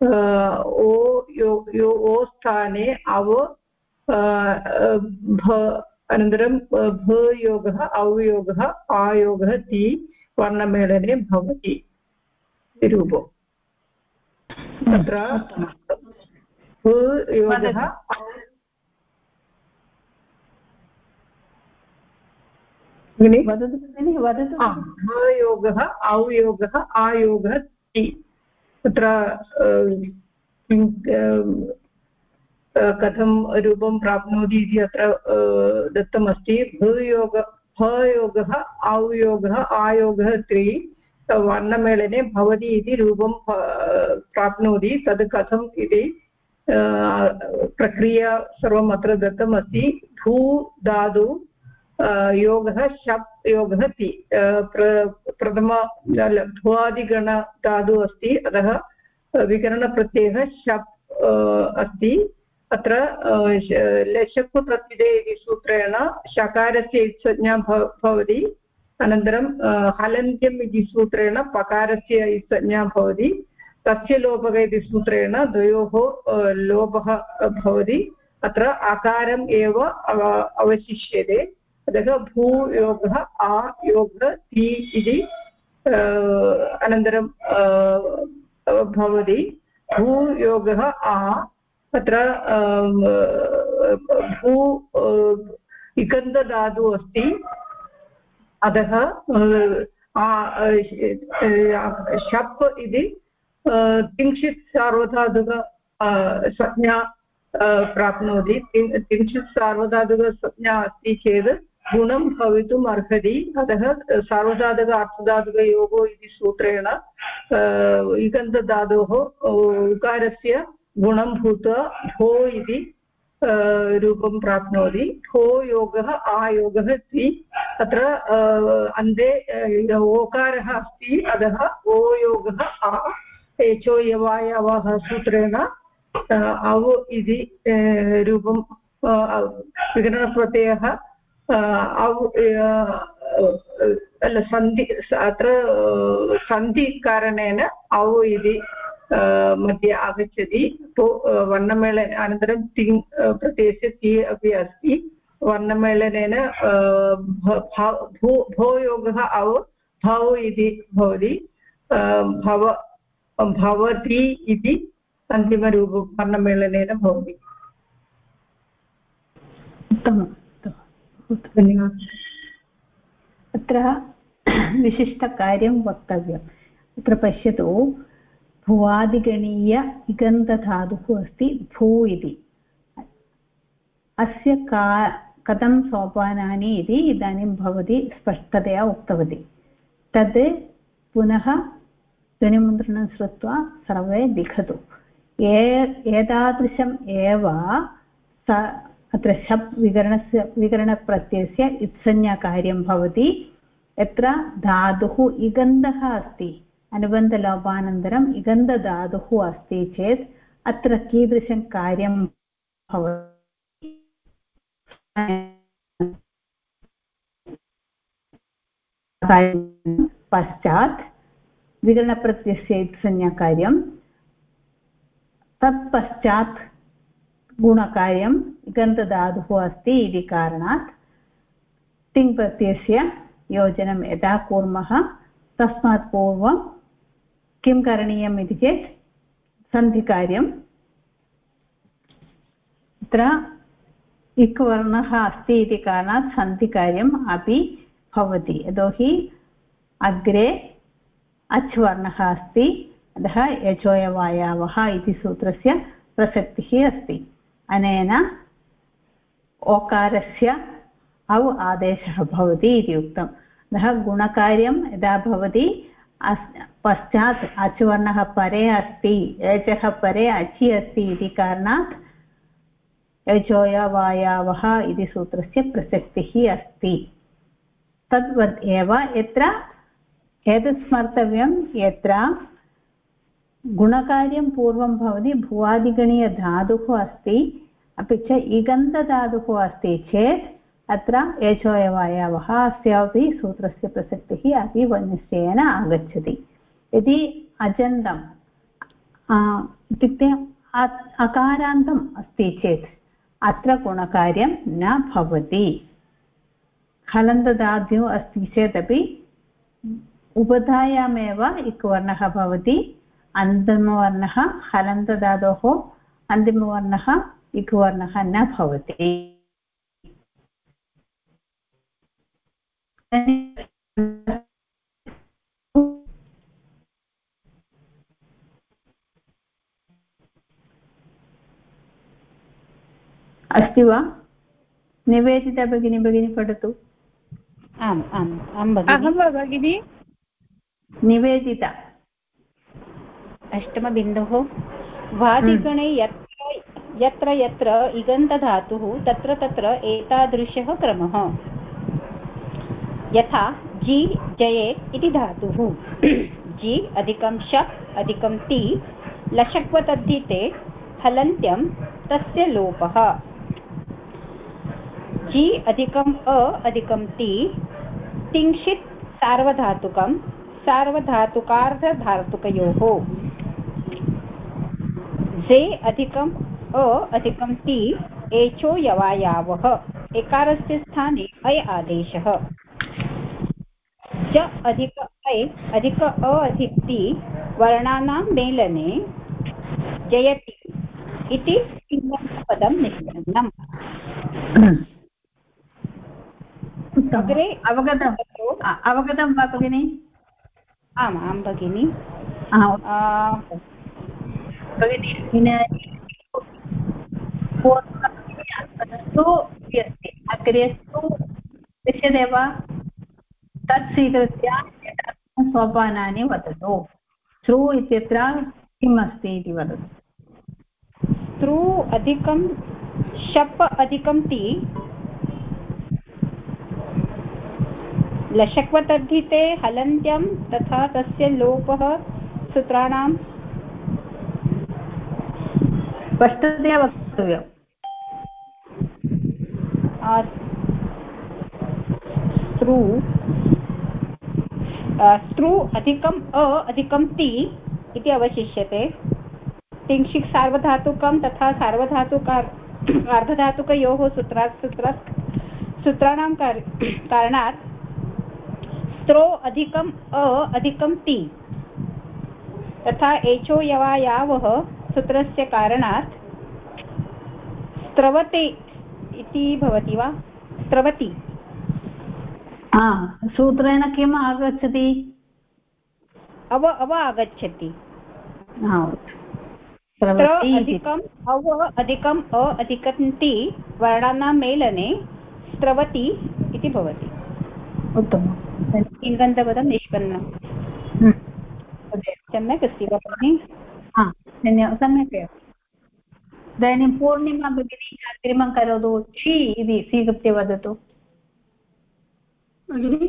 ओ यो यो ओ स्थाने अव भ अनन्तरं भयोगः अवयोगः आयोगः ति वर्णमेलने भवति रूपो। तत्र भयोगः वदतु भगिनि वदतु अयोगः अवयोगः आयोगः ति। तत्र कथं रूपं प्राप्नोति इति अत्र दत्तमस्ति। भयोग भयोगः अवयोगः आयोगः त्रि। वर्णमेलने भवति इति रूपं प्राप्नोति। तद् कथम् इति प्रक्रिया सर्वम् अत्र दत्तमस्ति। भू धातु योगः शप् योगः ति प्रथम भुवादिगण धातु अस्ति, अतः विकरणप्रत्ययः शप् अस्ति। अत्र लशक् इति सूत्रेण शकारस्य इत्संज्ञा भवति। अनन्तरं हलन्त्यम् इति सूत्रेण पकारस्य इत्संज्ञा भवति। तस्य लोपः इति सूत्रेण द्वयोः लोपः भवति। अत्र आकारम् एव अवशिष्यते। अतः भूयोगः आयोगः ति इति अनन्तरं भवति। भूयोगः आ, तत्र भू इकन्दधातु अस्ति। अतः शप् इति किञ्चित् सार्वधातुक संज्ञा प्राप्नोति। किञ्चित् सार्वधातुकसंज्ञा अस्ति चेत् गुणं भवितुम् अर्हति अतः सार्वधातुक अर्थधातुकयोः इति सूत्रेण इगन्तधातोः उकारस्य गुणं भूत्वा भो इति रूपं प्राप्नोति ठो योगः आयोगः त्रि तत्र अन्ते ओकारः अस्ति अतः ओ योगः आ एचो यवायवः सूत्रेण अव् इति रूपं विकरणप्रत्ययः सन्धि अत्र सन्धिकारणेन औ इति मध्ये आगच्छति तो वर्णमेलने अनन्तरं तिङ् प्रत्ययस्य ति अपि अस्ति वर्णमेलनेन भू भोयोगः औ भौ इति भवति भव भवति इति अन्तिमरूपं वर्णमेलनेन भवति उत्तमम् अत्र विशिष्टकार्यं वक्तव्यम्। अत्र पश्यतु, भुवादिगणीय इगन्धधातुः अस्ति भू इति। अस्य का, कथं सोपानानि इति इदानीं भवती स्पष्टतया उक्तवती। तद् पुनः ध्वनिमुद्रणं श्रुत्वा सर्वे लिखतु। एतादृशम् एव स अत्र शप् विकरणस्य, विकरणप्रत्ययस्य इत्संज्ञाकार्यं भवति। यत्र धातुः इगन्धः अस्ति, अनुबन्धलोपानन्तरम् इगन्धधातुः अस्ति चेत् अत्र कीदृशं कार्यं भवति? पश्चात् विकरणप्रत्ययस्य संज्ञाकार्यं तत्पश्चात् गुणकार्यम् इगन्धधातुः अस्ति इति कारणात् तिङ्प्रत्ययस्य योजनं यदा कुर्मः, तस्मात् पूर्वं किं करणीयम् इति चेत् सन्धिकार्यम् अत्र इक् वर्णः अस्ति इति कारणात् सन्धिकार्यम् अपि भवति। यतोहि अग्रे अच् वर्णः अस्ति, अतः यचोयवायावः इति सूत्रस्य प्रसक्तिः अस्ति। अनेन ओकारस्य औ आदेशः भवति इति उक्तम्। अतः गुणकार्यं यदा भवति पश्चात् अचुवर्णः परे अस्ति, एचः परे अचि अस्ति इति कारणात् एचोयवायावः इति सूत्रस्य प्रसक्तिः अस्ति। तद्वत् एव यत्र एतत् स्मर्तव्यं, यत्र गुणकार्यं पूर्वं भवति, भुवादिगणीयधातुः अस्ति, अपि च इगन्धधातुः अस्ति चेत् अत्र एषोयवायावः अस्यापि सूत्रस्य प्रसक्तिः अतिवनिश्चयेन आगच्छति। यदि अजन्तम् इत्युक्ते अकारान्तम् अस्ति चेत् अत्र गुणकार्यं न भवति। हलन्तदाद्यु अस्ति चेदपि उपधायामेव इक्वर्णः भवति। अन्तिमवर्णः हलन्तदातोः अन्तिमवर्णः इक्वर्णः न भवति। अस्ति वा? निवेदिता भगिनी भगिनी पठतु। आम् आम् आं भगिनि? निवेदिता। अष्टमबिन्दुः वादिगणे यत्र यत्र यत्र इगन्तधातुः, तत्र तत्र एतादृशः क्रमः। यथा जि, जये इति धातुः। जि अधिकं शप् अधिकं ति लशक्वतद्धिते हलन्त्यं, तस्य लोपः। जि अधिकम् अ, अधिकं ति, तिंशित् सार्वधातुकं, सार्वधातुकार्धधातुकयोः। जे अधिकम् अ अधिकं ति एचो यवायावः। एकारस्य स्थाने अय आदेशः। च अधिक ऐ अधिक अ अधिक्ति वर्णानां मेलने जयति इति पदं निष्पन्नम् अग्रे अवगतम् अवगतं वा भगिनि? आम् आं भगिनि भगिनि अग्रे दृश्यते वा तत् स्वीकृत्य सोपानानि वदतु त्रु इत्यत्र किम् अस्ति इति वदतु अधिकं शप् अधिकं ति लशक्वतद्धिते हलन्त्यं तथा तस्य लोपः सूत्राणां स्पष्टतया वक्तव्यम्। स्त्रु। स्त्रु अधिकम् अ, अधिकं ति इति अवशिष्यते। तिंशिक् सार्वधातुकं तथा सार्वधातुक अर्धधातुकयोः सूत्रा सूत्र सूत्राणां कारणात् स्त्रो अधिकम् अ, अधिकं ति। तथा एचो यावः सूत्रस्य कारणात् स्त्रवते इति भवति वा? स्त्रवति। सूत्रेण किम् आगच्छति? अव अव आगच्छति। अधिकम् अव अधिकम् अ अधिकं ति वर्णानां मेलने स्त्रवति इति भवति। उत्तमम्। इङ्गन्तपदं निष्पन्नम् हम्म। सम्यक् अस्ति वा भगिनि? धन्यवादः सम्यक् एव इदानीं पूर्णिमा भगिनी अग्रिमं करोतु क्षि इति स्वीकृत्य वदतु भगिनि।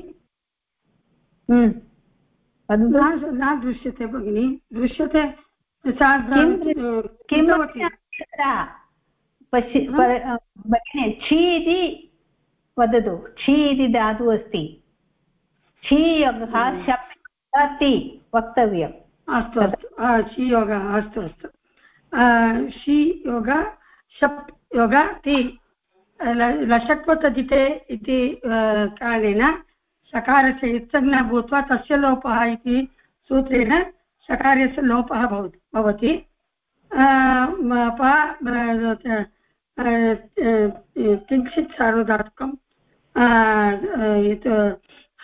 न दृश्यते भगिनि दृश्यते पश्य भगिनि क्षि इति वदतु क्षि इति धातुः अस्ति क्षीयोगः शप्ति वक्तव्यम् अस्तु अस्तु। क्षीयोगः अस्तु अस्तु। क्षीयोग शप् योग ति लषत्वतदिते इति कारणेन सकारस्य इत्संज्ञा भूत्वा तस्य लोपः इति सूत्रेण सकार्यस्य लोपः भवति भवति। किञ्चित् सार्वधातुकं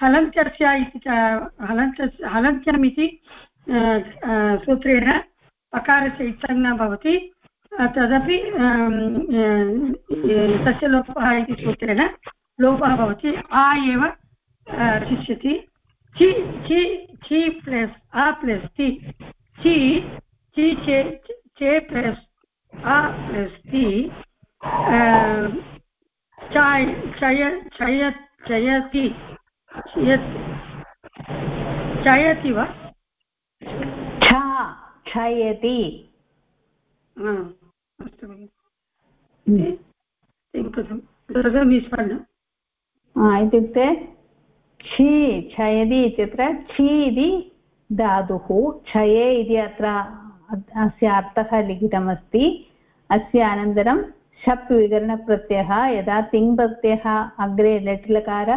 हलन्त्यस्य इति हलन्त्य हलन्त्यम् सूत्रेण पकारस्य इत्संज्ञा भवति तदपि तस्य लोपः इति सूत्रेण लोपः भवति। आ एव शिष्यति। चि चि चि प्लस्, आ प्लस्, ति। चि चि चे चे प्लस्, आ प्लस्, ति। चय चय चयति चयति वा? क्षयति अस्तु भगिनि। इत्युक्ते क्षी क्षयति इत्यत्र क्षी इति धातुः क्षये इति अत्र अस्य अर्थः लिखितमस्ति। अस्य अनन्तरं शप् विकरणप्रत्ययः यदा तिङ्प्रत्ययः अग्रे लट्लकार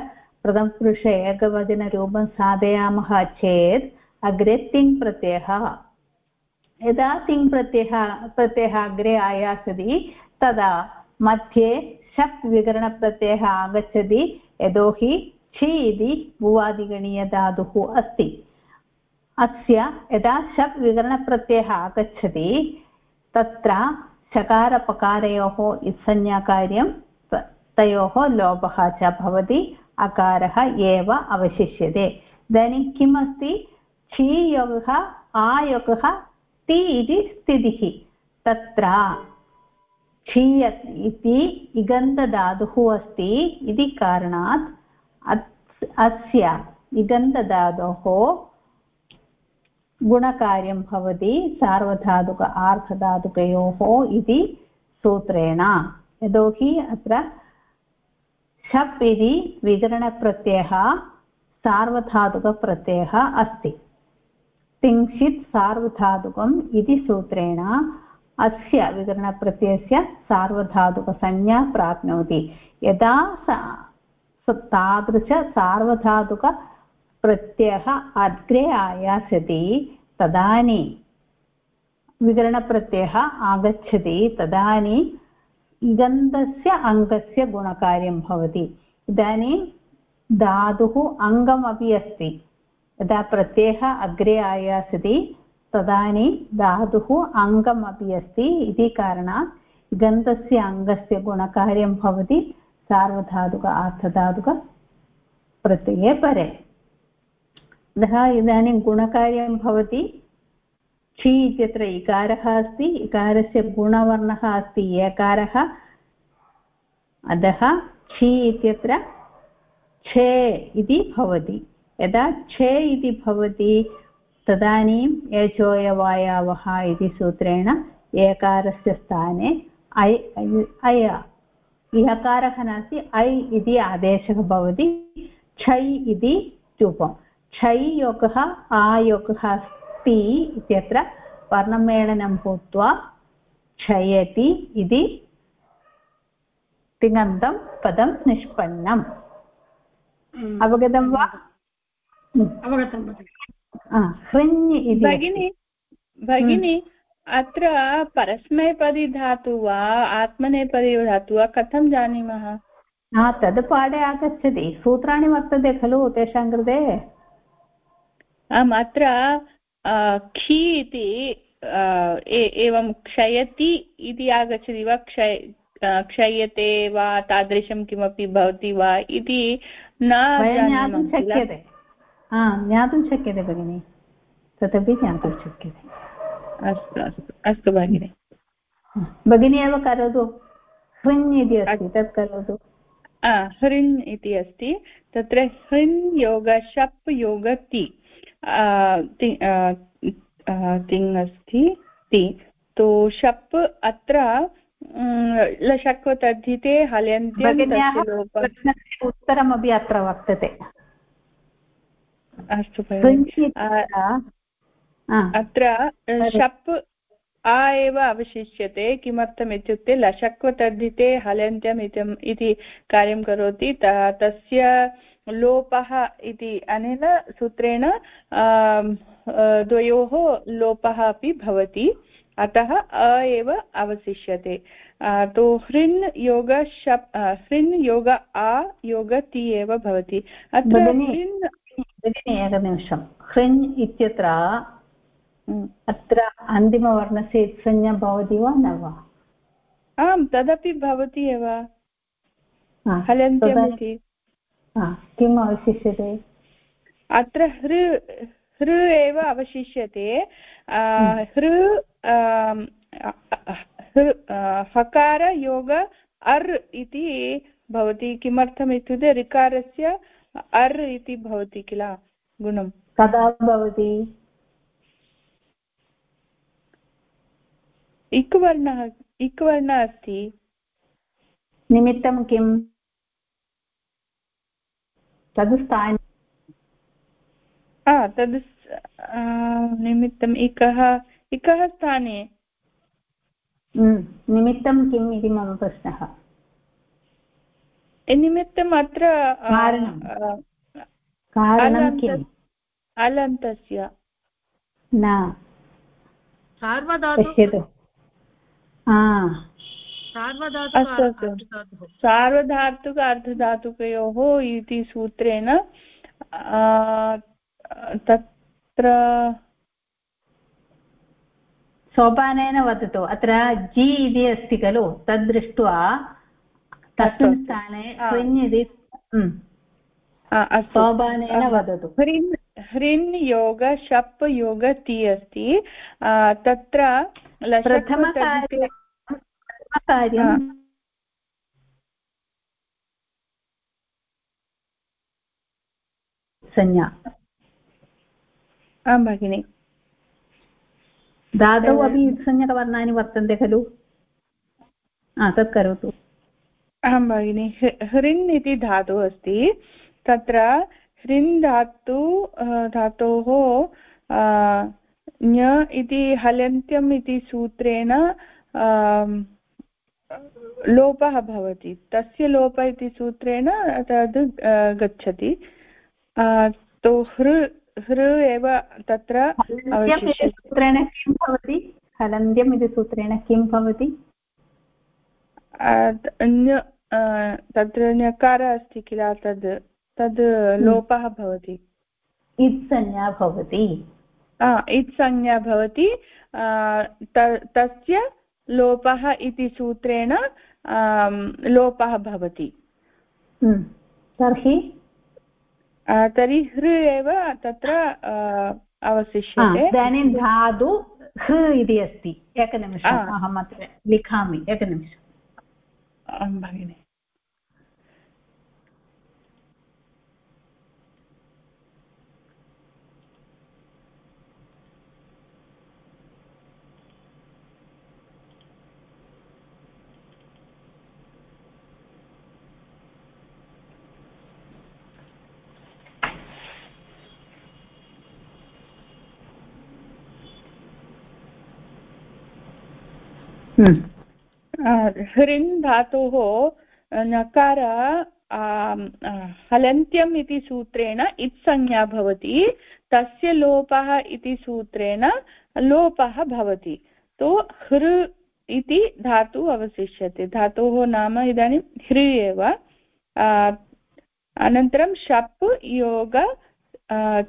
प्रथमपुरुष एकवचनरूपं साधयामः चेत् अग्रे तिङ् प्रत्ययः यदा तिङ् प्रत्ययः प्रत्ययः अग्रे आयास्यति तदा मध्ये शप् विकरणप्रत्ययः आगच्छति यतोहि छि इति भुवादिगणीयधातुः अस्ति। अस्य यदा शप् विकरणप्रत्ययः आगच्छति, तत्र शकारपकारयोः संज्ञाकार्यं तयोः लोपः च भवति, अकारः एव अवशिष्यते। इदानीं किम् क्षीयोगः आयोगः ति इति स्थितिः। तत्र क्षीय इति इगन्धधातुः अस्ति इति कारणात् अस्य इगन्धधातोः गुणकार्यं भवति सार्वधातुक आर्धधातुकयोः इति सूत्रेण। यतोहि अत्र शप् इति विकरणप्रत्ययः सार्वधातुकप्रत्ययः अस्ति। तिंशित् सार्वधातुकम् इति सूत्रेण अस्य विकरणप्रत्ययस्य सार्वधातुकसंज्ञा प्राप्नोति। यदा तादृशसार्वधातुकप्रत्ययः अग्रे आयास्यति, तदानीं विकरणप्रत्ययः आगच्छति, तदानीं गन्धस्य अङ्गस्य गुणकार्यं भवति। इदानीं धातुः अङ्गमपि अस्ति। यदा प्रत्ययः अग्रे आयास्यति, तदानीं धातुः अङ्गमपि अस्ति इति कारणात् गन्धस्य अङ्गस्य गुणकार्यं भवति सार्वधातुक अर्थधातुकप्रत्यये परे। अतः इदानीं गुणकार्यं भवति क्षि इत्यत्र इकारः अस्ति, इकारस्य गुणवर्णः अस्ति, एकारः। अतः छि इत्यत्र छे इति भवति। यदा छे इति भवति तदानीम् एचोयवायावः इति सूत्रेण एकारस्य स्थाने ऐ अय इहकारः नास्ति ऐ इति आदेशः भवति छै इति रूपं। छै योगः आयोगः अस्ति इत्यत्र वर्णमेलनं भूत्वा क्षयति इति तिङन्तं पदं निष्पन्नम्। अवगतं वा? अवगतं हृञ् इति भगिनि भगिनि अत्र परस्मैपदी धातु वा आत्मनेपदी धातु वा कथं जानीमः? हा तद् पाठे आगच्छति। सूत्राणि वर्तते खलु तेषां कृते? आम् अत्र खि इति एवं क्षयति इति आगच्छति वा? क्षय क्षयते वा? तादृशं किमपि भवति वा? इति न ज्ञातुं शक्यते ज्ञातुं शक्यते भगिनि। तदपि ज्ञातुं शक्यते अस्तु अस्तु अस्तु भगिनि। भगिनी एव करोतु हृन् इति अस्ति तत् करोतु हृन् इति अस्ति। तत्र हृन् योग शप् योग ति। तिङ् अस्ति ति। तो शप् अत्र लशक्वतद्धिते हल्यन्त्यं उत्तरमपि अत्र वर्तते। अस्तु अत्र शप् आ एव अवशिष्यते किमर्थम् इत्युक्ते लशक्वतद्धिते हलन्त्यम् इति कार्यं करोति। तस्य लोपः इति अनेन सूत्रेण द्वयोः लोपः अपि भवति। अतः अ एव अवशिष्यते। तो हृन् योग शप् हृन् योग आ योग ति एव भवति। अत्र हृन् एकनिमिषं। हृन् इत्यत्र अत्र अन्तिमवर्णस्य संज्ञा भवति वा न वा? आम् तदपि भवति एव। हलन्त्यमिति। किम् अवशिष्यते? अत्र हृ हृ एव अवशिष्यते। हृ हकार योग अर् इति भवति। किमर्थम् इत्युक्ते ऋकारस्य अर् इति भवति किल? गुणं कदा भवति? इक् वर्णः इक् वर्णः अस्ति। निमित्तं किम्? तद् स्थाने तद् निमित्तम्। इकः इकः स्थाने। निमित्तं किम् इति मम प्रश्नः। निमित्तम् अत्र अलन्तस्य। न। सार्वधातु अस्तु अस्तु। सार्वधातुक अर्धधातुकयोः इति सूत्रेण तत्र सोपानेन वदतु। अत्र जि इति अस्ति खलु? तद् दृष्ट्वा तस्मिन् स्थाने हृन् इति सोपानेन वदतु ह्रिन् ह्रिन् योग शप् योग ति अस्ति तत्र प्रथमकार्यं संज्ञा आं भगिनि धातौ अपि संज्ञकवर्णानि वर्तन्ते खलु तत् करोतु आं भगिनि हृन् इति धातुः अस्ति। तत्र हृन् धातु धातोः ञ इति हलन्त्यम् इति सूत्रेण लोपः भवति। तस्य लोप इति सूत्रेण तद् गच्छति। तो हृ हृ एव तत्र सूत्रेण किं भवति? हलन्त्यम् इति सूत्रेण किं भवति? तत्र ञकार अस्ति किल तद्? तद् लोपः भवति। इत् संज्ञा भवति। इत् संज्ञा भवति। तस्य लोपः इति सूत्रेण लोपः भवति। तर्हि? तर्हि हृ एव तत्र अवशिष्यते। इदानीं धातु हृ इति अस्ति। एकनिमिषम् अहम् अत्र लिखामि। एकनिमिषम्। आं भगिनि Hmm. हृन् धातोः नकार हलन्त्यम् इति सूत्रेण इत्संज्ञा भवति, तस्य लोपः इति सूत्रेण लोपः भवति। तो हृ इति धातु अवशिष्यते। धातोः नाम इदानीं हृ एव। अनन्तरं शप् योग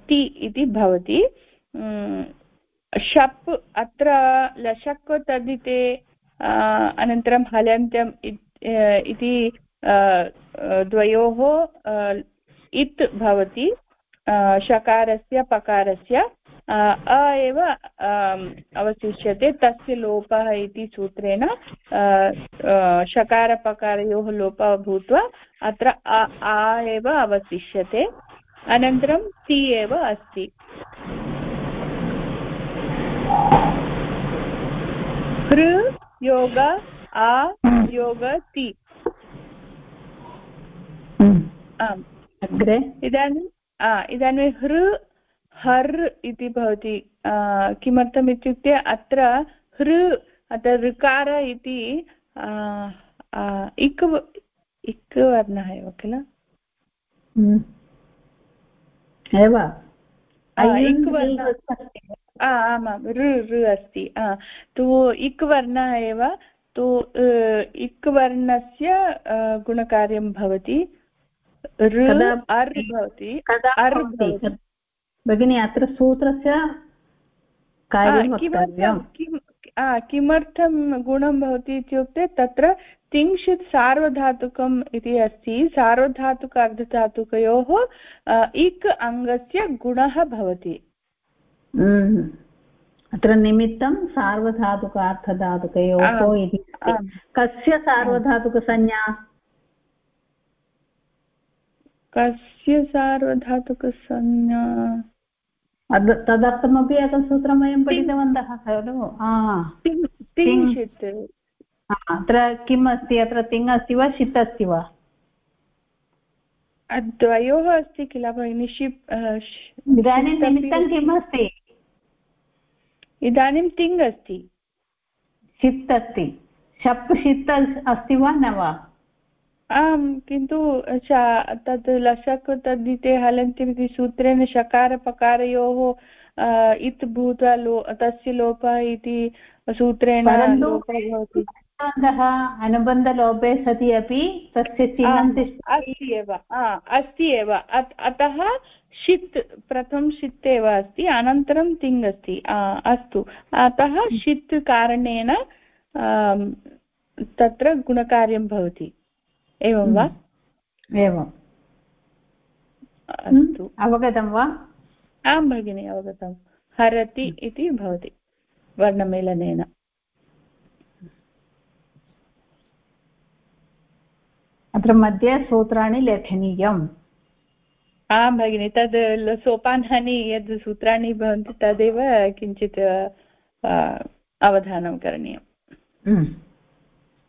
ति इति भवति। शप् अत्र लशक् तदिते अनन्तरं हलन्त्यम् इति द्वयोः इत् भवति शकारस्य, पकारस्य अ एव अवशिष्यते, तस्य लोपः इति सूत्रेण शकारपकारयोः लोपः भूत्वा, अत्र आ एव अवशिष्यते, अनन्तरं ति एव अस्ति। हृ योग आ योग ति. आम् अग्रे इदानीं इदानीं हृ हर् इति भवति किमर्थम् इत्युक्ते अत्र हृ अत्र ऋकार इति इक् इक् वर्णः एव किल। एव आमां ऋ ऋ अस्ति तु इक् वर्णः एव तु इक् वर्णस्य गुणकार्यं भवति अर् भवति? अर् भवति? भगिनि अत्र सूत्रस्य किमर्थं गुणं भवति इत्युक्ते तत्र तिंशित् सार्वधातुकम् इति अस्ति सार्वधातुक अर्धधातुकयोः इक् अङ्गस्य गुणः भवति। अत्र निमित्तं सार्वधातुकार्थधातुकयोः इति कस्य सार्वधातुकसंज्ञा कस्य सार्वधातुकसंज्ञा तदर्थमपि एकं सूत्रं वयं पठितवन्तः खलु अत्र किम् अस्ति अत्र तिङ् अस्ति वा षित् अस्ति वा द्वयोः अस्ति किल? भगिनि इदानीं निमित्तं किम् अस्ति इदानीं तिङ् अस्ति। षित् अस्ति। शप् षित् अस्ति वा न वा? आम् किन्तु तद् लशक् तद्धिते हलन्त्यमिति सूत्रेण शकारपकारयोः इत् भूत्वा लो तस्य लोपः इति सूत्रेण अनुबन्धलोपे सति अपि तस्य अस्ति एव। अस्ति एव। अतः षित् प्रथमं षित् एव अस्ति अनन्तरं तिङ् अस्ति अस्तु। अतः षित् कारणेन तत्र गुणकार्यं भवति। एवं वा? हम्म। एवम् अस्तु। हम्म। अवगतं वा? आं भगिनि अवगतं। हरति इति भवति वर्णमेलनेन। अत्र मध्ये सूत्राणि लेखनीयम्। आं भगिनि तद् सोपानानि यद् सूत्राणि भवन्ति तदेव किञ्चित् अवधानं करणीयम्। हम्म।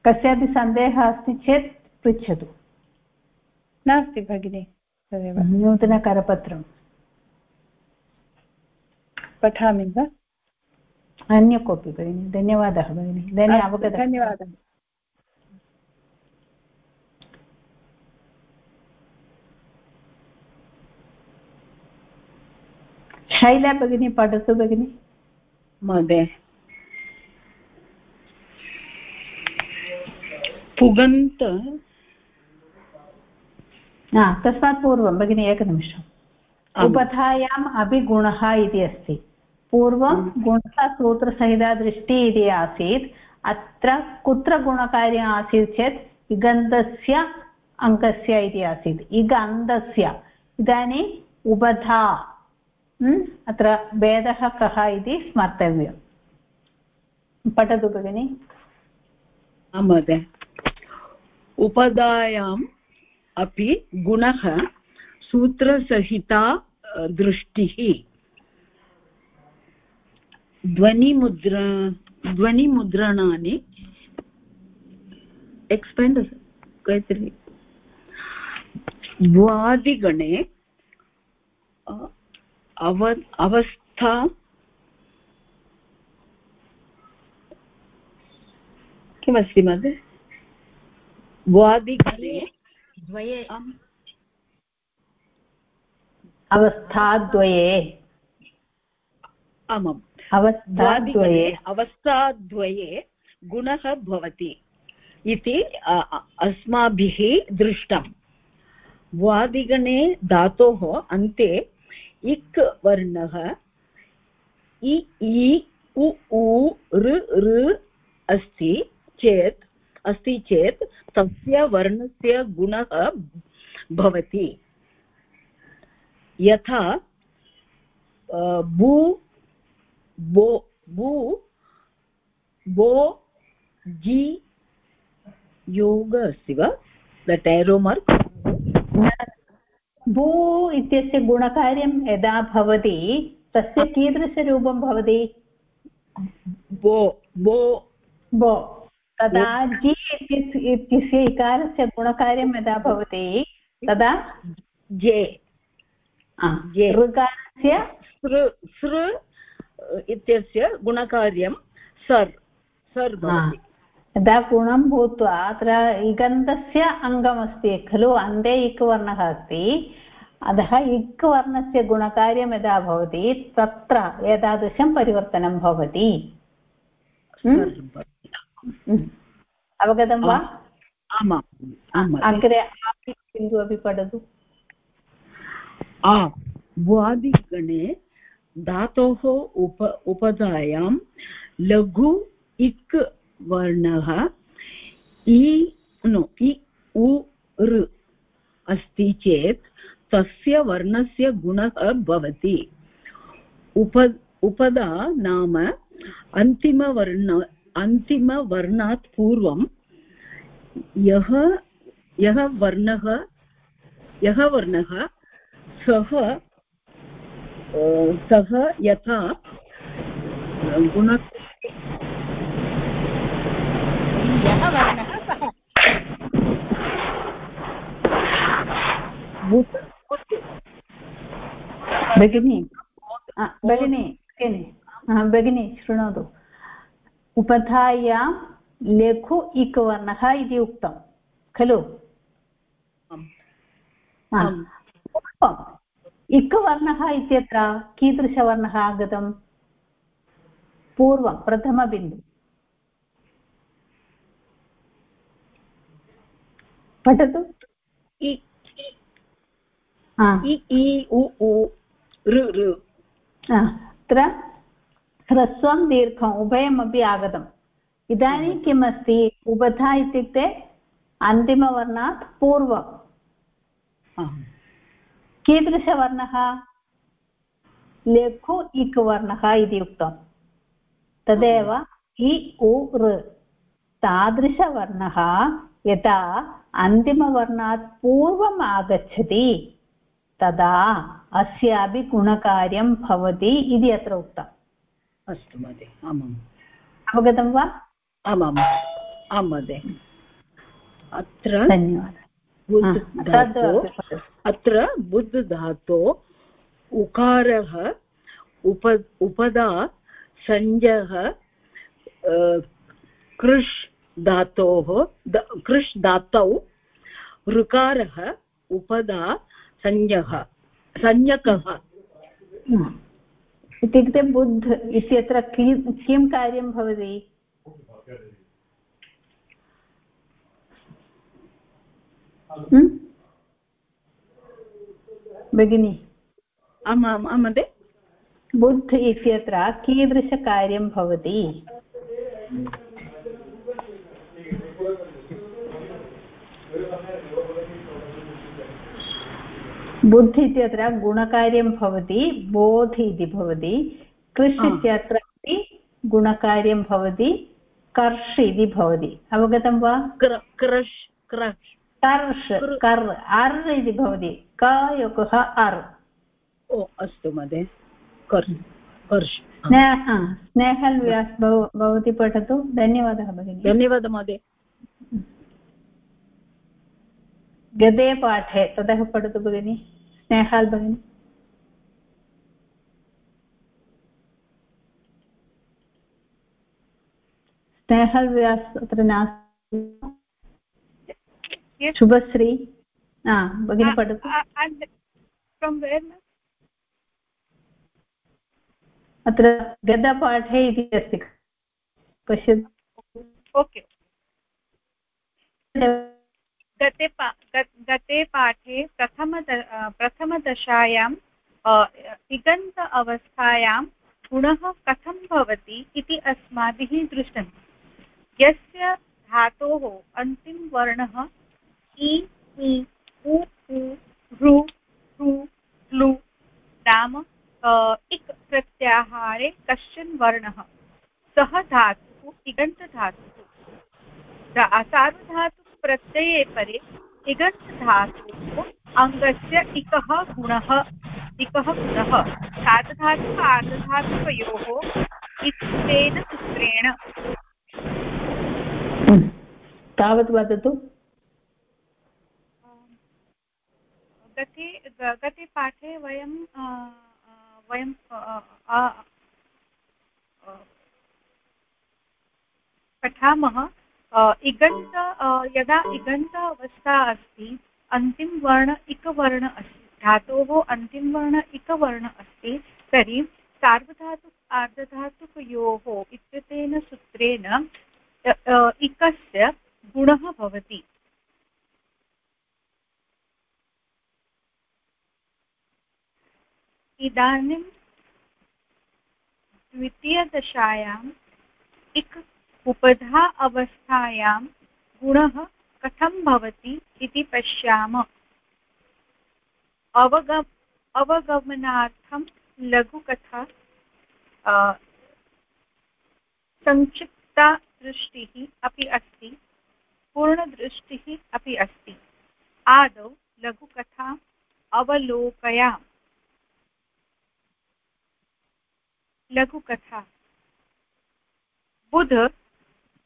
कस्यापि सन्देहः अस्ति चेत् पृच्छतु। नास्ति भगिनि तदेव। नूतनकरपत्रं पठामि वा? अन्य कोऽपि भगिनि धन्यवादः भगिनि। धन्यवादः धन्यवादः। शैला भगिनी पठतु भगिनि महोदय पुगन्त तस्मात् पूर्वं भगिनि एकनिमिषम् उपधायाम् अपि गुणः इति अस्ति। पूर्वं गुणः सूत्रसहिता दृष्टि इति आसीत्। अत्र कुत्र गुणकार्यम् आसीत् चेत् इगन्धस्य अङ्कस्य इति आसीत्। इगन्धस्य। इदानीम् उपधा। अत्र भेदः कः इति स्मर्तव्यं पठतु भगिनि महोदय उपधायाम् अपि गुणः सूत्रसहिता दृष्टिः ध्वनिमुद्र ध्वनिमुद्रणानि एक्स्पेण्ड् गैत्री द्वादिगणे अव अवस्था किमस्ति महोदय वादिगणे द्वये अवस्थाद्वये आमाम्। अवस्थाद्वये अवस्थाद्वये गुणः भवति इति अस्माभिः दृष्टम्। वादिगणे धातोः अन्ते इक् वर्णः इ इ उ उ ऋ ऋ अस्ति चेत् अस्ति चेत् तस्य वर्णस्य गुणः भवति यथा भू बो भू बो जि योग अस्ति वा दट् एरो भू इत्यस्य गुणकार्यं यदा भवति तस्य कीदृशरूपं भवति? बो बो बो तदा जि इत्यस्य इकारस्य गुणकार्यं यदा भवति तदा जे। ऋकारस्य सृ सृ इत्यस्य गुणकार्यं सर् सर् यदा गुणं भूत्वा अत्र इगन्तस्य अङ्गमस्ति खलु अन्ते इक् वर्णः अस्ति अतः इक् वर्णस्य गुणकार्यं यदा भवति तत्र एतादृशं परिवर्तनं भवति। अवगतं वा? अग्रे बिन्दु अपि पठतु। वादिगणे धातोः उप उपधायां लघु इक् वर्णः इ नो इ उ अस्ति चेत् तस्य वर्णस्य गुणः भवति। उप उपदा नाम अन्तिमवर्ण अन्तिमवर्णात् पूर्वं यः यः वर्णः यः वर्णः सः सः यथा गुण यः वर्णः सः। भगिनि भगिनि भगिनि शृणोतु। उपधायां लघु इक् वर्णः इति उक्तं खलु? इक् वर्णः इत्यत्र कीदृशवर्णः आगतम् पूर्वं प्रथमबिन्दु। पठतु। अत्र ह्रस्वं दीर्घम् उभयमपि आगतम् इदानीं किम् अस्ति उबधा इत्युक्ते अन्तिमवर्णात् पूर्वं कीदृशवर्णः लघु इक् वर्णः इति उक्तं तदेव इ उ ऋ तादृशवर्णः यदा अन्तिमवर्णात् पूर्वम् आगच्छति तदा अस्यापि गुणकार्यं भवति इति अत्र उक्तम्। अस्तु महोदय आमाम्। अवगतं वा? आमाम् आं महोदय। अत्र धन्यवादः। अत्र। बुद्ध धातो उकारः उप उपदा संज्ञः कृष् धातोः कृष् धातौ ऋकारः उपदा संज्ञः संज्ञकः। इत्युक्ते बुद्ध इत्यत्र किं कार्यं भवति? भगिनि? आमाम् आं महोदय। बुद्ध इत्यत्र कीदृशकार्यं भवति? बुद्ध इत्यत्र गुणकार्यं भवति बोध् इति भवति कृष् इत्यत्र अपि गुणकार्यं भवति कर्ष् इति भवति। अवगतं वा? Crush crush. कर्ष् कर् अर् इति भवति। क योगः अर्। ओ अस्तु महोदय। कर्ष् स्नेहल् व्यास् भवती पठतु। धन्यवादः भगिनि। धन्यवादः महोदय। गते पाठे ततः पठतु भगिनि स्नेहाल् भगिनि स्नेहव्यास् अत्र नास्ति शुभश्री भगिनी पठतु अत्र गदपाठे इति अस्ति पश्यतु ओके गते पा गते पाठे प्रथम प्रथमदशायां इगन्त अवस्थायां गुणः कथं भवति इति अस्माभिः दृष्टं यस्य धातोः अन्तिमवर्णः इ इ उ उ ऋ ऋ लु, नाम इक् प्रत्याहारे कश्चन वर्णः। सः धातुः इगन्तधातुः सार्वधातुकप्रत्यये परे इगन्तधातुः अङ्गस्य इकः गुणः इकः गुणः। सार्धधातुक आर्धधातुकयोः इत्येन सूत्रेण। तावत् वदतु। गते गते पाठे वयं वयं पठामः। इगन्त यदा इगन्त अवस्था अस्ति अन्तिमवर्ण इकवर्ण अस्ति। धातोः अन्तिमवर्ण इकवर्ण अस्ति, तर्हि सार्वधातुक, आर्धधातुकयोः इत्यतेन सूत्रेण इकस्य गुणः भवति। इदानीं द्वितीयदशायाम् इक् उपधा अवस्थायां गुणः कथं भवति इति पश्याम। अवगम अवगमनार्थं लघुकथा संक्षिप्ता दृष्टिः अपि अस्ति, पूर्णदृष्टिः अपि अस्ति। आदौ लघुकथा अवलोकयाम्। लघुकथा। बुध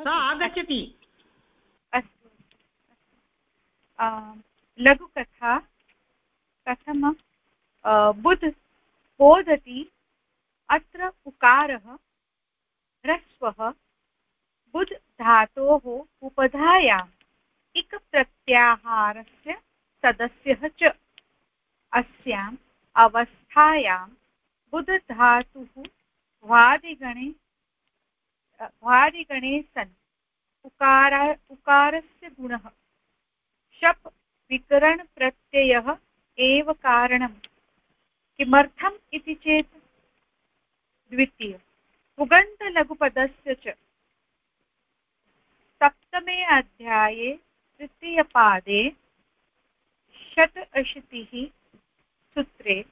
सा आगच्छति। अस्तु। लघुकथा। कथम बुध बोधति, अत्र उकारः, ह्रस्वः बुध् धातोः उपधायाम् इक् प्रत्याहारस्य सदस्यः च। अस्याम् अवस्थायां बुधधातुः भ्वादिगणे भ्वादिगणे सन् उकार उकारस्य गुणः। शप् विकरणप्रत्ययः एव कारणं किमर्थम् इति चेत्? द्वितीय। उगन्तलघुपदस्य च। सप्तमे अध्याये तृतीयपादे षट् अशीतिः सूत्रे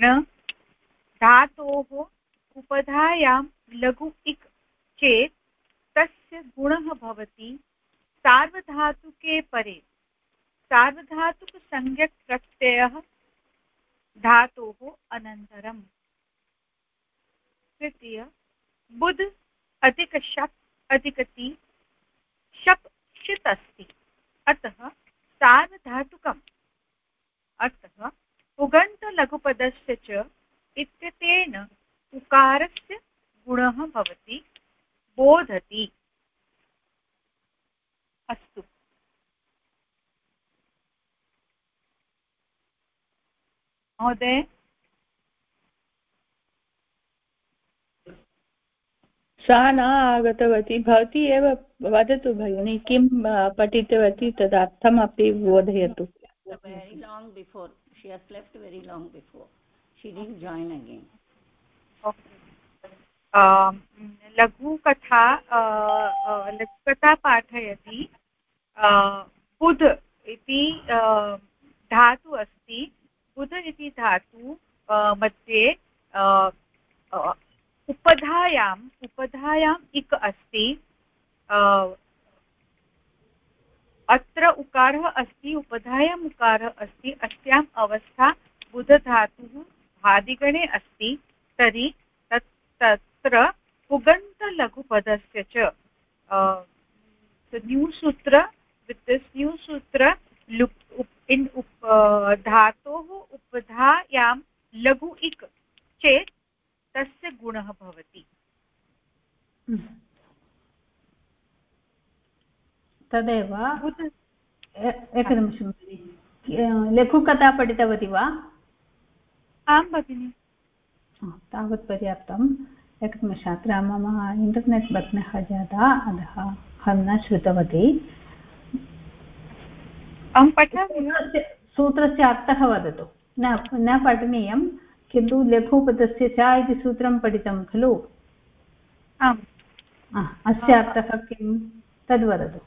न धातोः उपधायां लघु इक् चेत् तस्य गुणः भवति सार्वधातुके परे। सार्वधातुकसंज्ञक् प्रत्ययः धातोः अनन्तरम्। तृतीय बुध अधिक शप् अधिकति शप् षित् अस्ति। अतः सार्वधातुकम्। अतः उगन्तलघुपदस्य च इत्यतेन उकारस्य गुणः भवति। बोधति। अस्तु। महोदय? सा न आगतवती भवती एव वदतु भगिनी किं पठितवती तदर्थमपि बोधयतु। Long before she has left very long before she didn't join again okay लघुकथा लघुकथा पाठयति। बुध इति धातु अस्ति। बुध इति धातु मध्ये उपधायाम् उपधायाम् इक् अस्ति। अत्र उकारः अस्ति, उपधायाम् उकारः अस्ति। अस्याम् अवस्था बुधधातुः भादिगणे अस्ति। तर्हि तत् तत्र पुगन्तलघुपदस्य च न्यूसूत्र वित् दिस् न्यूसूत्र इन् उप धातोः उपधायां लघु इक् चेत् तस्य गुणः भवति। तदेव। एकनिमिषं लघुकथा पठितवती वा? आं भगिनि। तावत् पर्याप्तम्। एकनिमिषम् अत्र मम इण्टर्नेट् भग्नः जाता अतः अहं न श्रुतवती। अहं पठामि। सूत्रस्य अर्थः वदतु। न न पठनीयं किन्तु लघुपदस्य च इति सूत्रं पठितं खलु। आम्। अस्य अर्थः किं तद्वदतु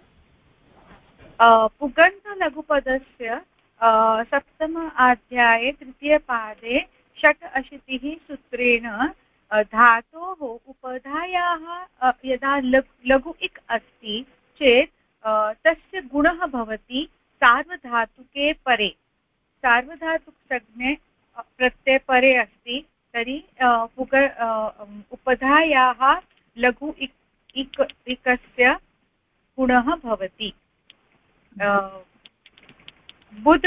पुगण्डलघुपदस्य सप्तम अध्याये तृतीयपादे षट् अशीतिः सूत्रेण धातोः उपधायाः यदा लघु इक् अस्ति चेत् तस्य गुणः भवति सार्वधातुके परे। सार्वधातुकसज्ञे प्रत्यये परे अस्ति, तर्हि पुग उपधायाः लघु इक् इक्, इकस्य गुणः भवति। बुध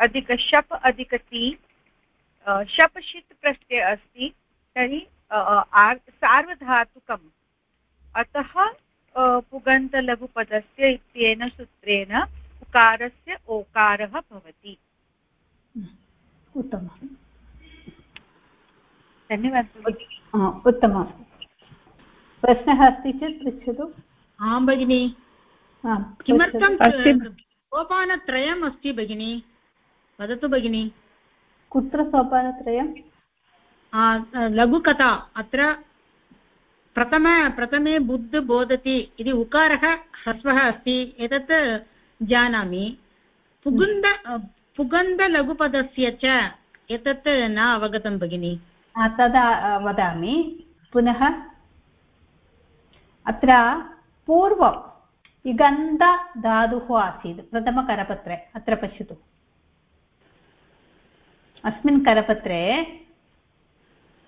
अधिक शप् अधिकति शप् षित् प्रत्यय अस्ति तर्हि सार्वधातुकम्। अतः पुगन्तलघुपदस्य इत्येन सूत्रेण उकारस्य ओकारः भवति। उत्तमम्। धन्यवादः उत्तमम्। प्रश्नः अस्ति चेत् पृच्छतु। आं भगिनि। किमर्थं सोपानत्रयम् अस्ति भगिनि? वदतु भगिनि। कुत्र सोपानत्रयं लघुकथा, अत्र प्रथम, प्रथमे बुद्ध बोधति इति उकारः ह्रस्वः अस्ति, एतत् जानामि। पुगुन्द पुगन्धलघुपदस्य च एतत् न अवगतं भगिनि। तदा वदामि। पुनः अत्र पूर्वं इगन्धधातुः आसीत्, प्रथमकरपत्रे, अत्र पश्यतु। अस्मिन् करपत्रे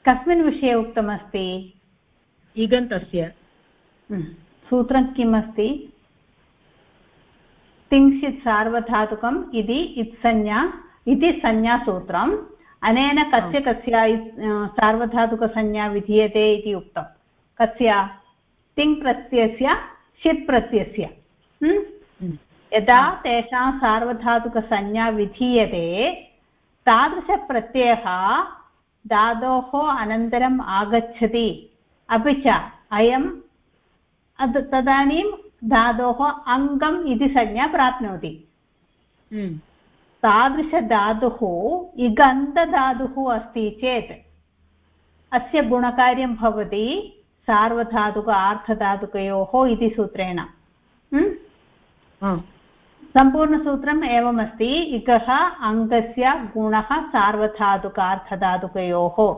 कस्मिन् विषये उक्तमस्ति? इगन्तस्य। हम्म। सूत्रं किम् अस्ति तिंशित् सार्वधातुकम् इति इत्संज्ञा इति संज्ञासूत्रम्। अनेन कस्य कस्य सार्वधातुकसंज्ञा विधीयते इति उक्तं। कस्य? तिङ् प्रत्ययस्य षित् प्रत्ययस्य। हम्म? हम्म। यदा तेषां सार्वधातुकसंज्ञा विधीयते तादृशप्रत्ययः धातोः अनन्तरम् आगच्छति। अपि च अयं तदानीं धातोः अङ्गम् इति संज्ञा प्राप्नोति। हम्म। तादृशधातुः इगन्धधातुः अस्ति चेत् अस्य गुणकार्यं भवति सार्वधातुक आर्थधातुकयोः इति सूत्रेण। सम्पूर्णसूत्रम् एवमस्ति इकः अङ्गस्य गुणः सार्वधातुकार्थधातुकयोः।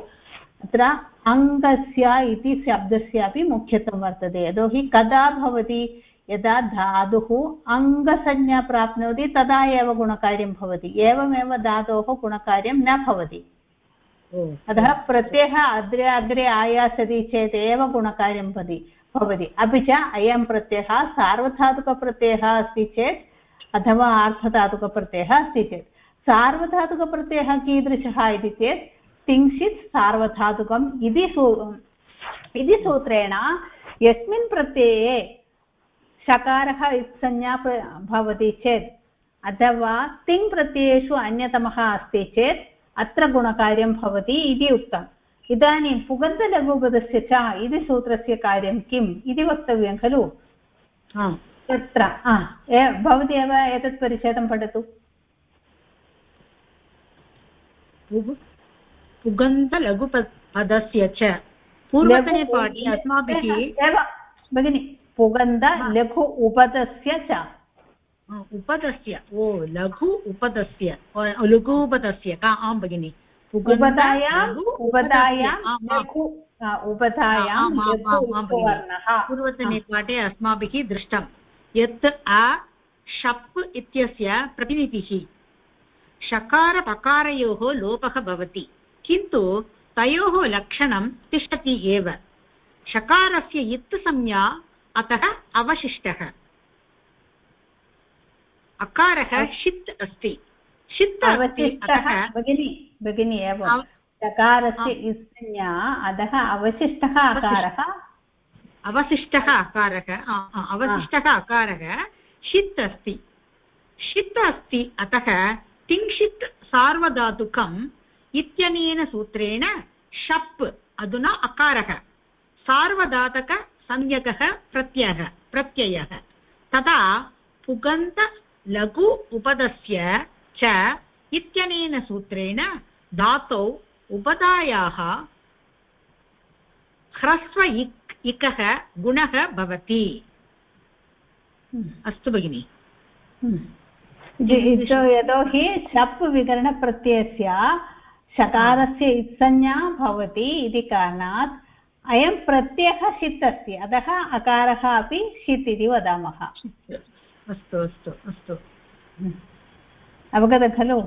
अत्र अङ्गस्य इति शब्दस्यापि मुख्यत्वं वर्तते। यतोहि कदा भवति? यदा धातुः अङ्गसंज्ञा प्राप्नोति तदा एव गुणकार्यं भवति। एवमेव धातोः गुणकार्यं न भवति। अतः प्रत्ययः अग्रे अग्रे आयासति चेत् एव गुणकार्यं भवति। भवति। अपि च अयं प्रत्ययः सार्वधातुकप्रत्ययः अस्ति चेत् अथवा आर्थधातुकप्रत्ययः अस्ति चेत्। सार्वधातुकप्रत्ययः कीदृशः इति चेत्, तिंशित् सार्वधातुकम् इति सू, इति सूत्रेण यस्मिन् प्रत्यये शकारः संज्ञा भवति चेत्, अथवा तिङ् प्रत्ययेषु अन्यतमः अस्ति चेत्, अत्र गुणकार्यं भवति इति उक्तम् इदानीं पुगन्तलघुपदस्य च इति सूत्रस्य कार्यं किम् इति वक्तव्यं खलु? तत्र भवती एव एतत् परिच्छेदं पठतु. पुगन्तलघुपदस्य च पूर्वतने पाठे अस्माभिः भगिनि पुगन्ध लघु उपदस्य च. उपदस्य ओ लघु उपदस्य लघु उपदस्य का आं भगिनि. पूर्वतने पाठे अस्माभिः दृष्टं यत् अ शप् इत्यस्य प्रतिनिधिः। शकारपकारयोः लोपः भवति किन्तु तयोः लक्षणं तिष्ठति एव। शकारस्य इत् संज्ञा अतः अवशिष्टः। अकारः षित् अस्ति। षित् भगिनि भगिनि एव। चकारस्य संज्ञा अधः अवशिष्टः। अकारः। अवशिष्टः अकारः अवशिष्टः अकारः षित् अस्ति। षित् अस्ति अतः तिङ्क्षित् सार्वधातुकम् इत्यनेन सूत्रेण शप् अधुना अकारः सार्वधातकसंज्ञकः प्रत्ययः प्रत्ययः। तदा पुगन्तलघु उपदस्य च इत्यनेन सूत्रेण धातौ उपधायाः ह्रस्व इक् इकः गुणः भवति। अस्तु भगिनि। यतोहि शप् विकरणप्रत्ययस्य शकारस्य इत्संज्ञा भवति इति कारणात् अयं प्रत्ययः षित् अस्ति अतः अकारः अपि षित् इति वदामः। अस्तु अस्तु अस्तु। अवगत खलु?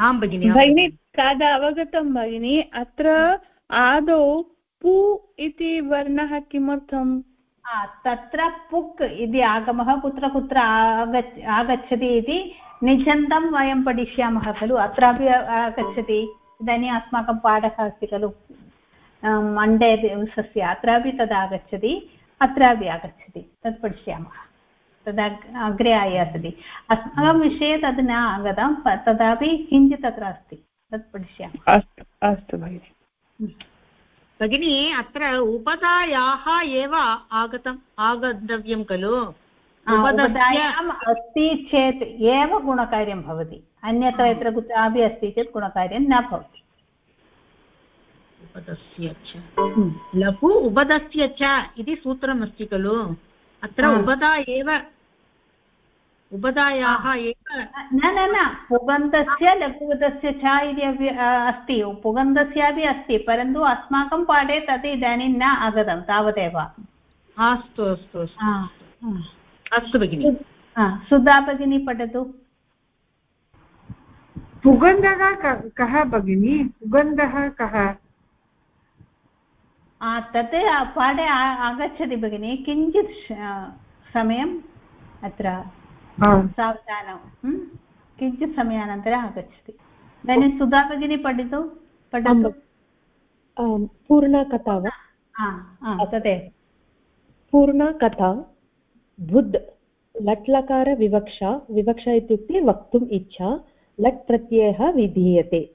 आं भगिनि भगिनि तद् अवगतं भगिनि अत्र आदौ पु इति वर्णः किमर्थम्? तत्र पुक् इति आगमः कुत्र कुत्र आगच्छ आगच्छति इति निजन्तं वयं पठिष्यामः खलु अत्रापि आगच्छति इदानीम् अस्माकं पाठः अस्ति खलु मण्डे दिवसस्य अत्रापि तद् आगच्छति अत्रापि आगच्छति तत् पठिष्यामः तदा अग्रे आयास्यति अस्माकं विषये तद् न आगतं तदापि किञ्चित् तत्र अस्ति तत् पठिष्यामः। अस्तु अस्तु भगिनि। भगिनी अत्र उपधायाः एव आगतम् आगन्तव्यं खलु? उपधायाम् अस्ति चेत् एव गुणकार्यं भवति। अन्यत्र यत्र कुत्रापि अस्ति चेत् गुणकार्यं न भवति। उपदस्य च। लघु उपदस्य च इति सूत्रमस्ति खलु? अत्र उपधा एव उपधायाः एव न न न पुगन्तस्य लघुपदस्य च इति अपि अस्ति। पुगन्तस्यापि अस्ति परन्तु अस्माकं पाठे तत् इदानीं न आगतं तावदेव। अस्तु अस्तु अस्तु। भगिनि। सुधा भगिनी पठतु। पुगन्धः कः भगिनि? पुगन्धः कः? तत् पाठे आगच्छति भगिनि। किञ्चित् समयम् अत्र। सावधानं. किञ्चित् समयानन्तरम् आगच्छति. इदानीं सुधा भगिनी पठतु? पठतु. पूर्णकथा वा? तदेव. पूर्णकथा बुद् लट्लकारविवक्षा विवक्षा इत्युक्ते वक्तुम् इच्छा लट् प्रत्ययः विधीयते.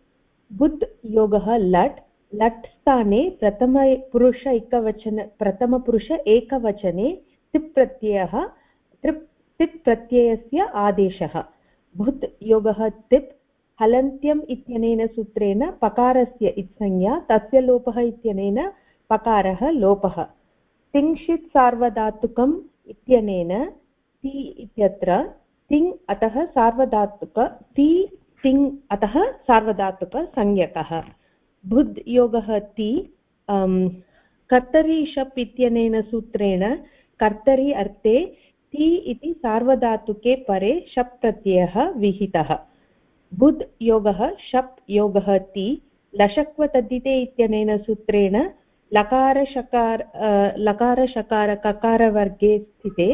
बुद् योगः लट् लट् स्थाने प्रथमपुरुष एकवचन प्रथमपुरुष एकवचने तिप् प्रत्ययः तृप् तिप् प्रत्ययस्य आदेशः भुत् योगः तिप् हलन्त्यम् इत्यनेन सूत्रेण पकारस्य इत्संज्ञा तस्य लोपः इत्यनेन पकारः लोपः तिङ्क्षित् सार्वधातुकम् इत्यनेन ति इत्यत्र तिङ् अतः सार्वधातुक ति तिङ् अतः सार्वधातुकसंज्ञकः भुद् योगः ति कर्तरी शप् इत्यनेन सूत्रेण कर्तरि अर्थे ति इति सार्वधातुके परे शप् प्रत्ययः विहितः। बुद् योगः, शप् योगः ति, लशक्वतद्धिते इत्यनेन सूत्रेण लकारशकार लकारशकार ककारवर्गे स्थिते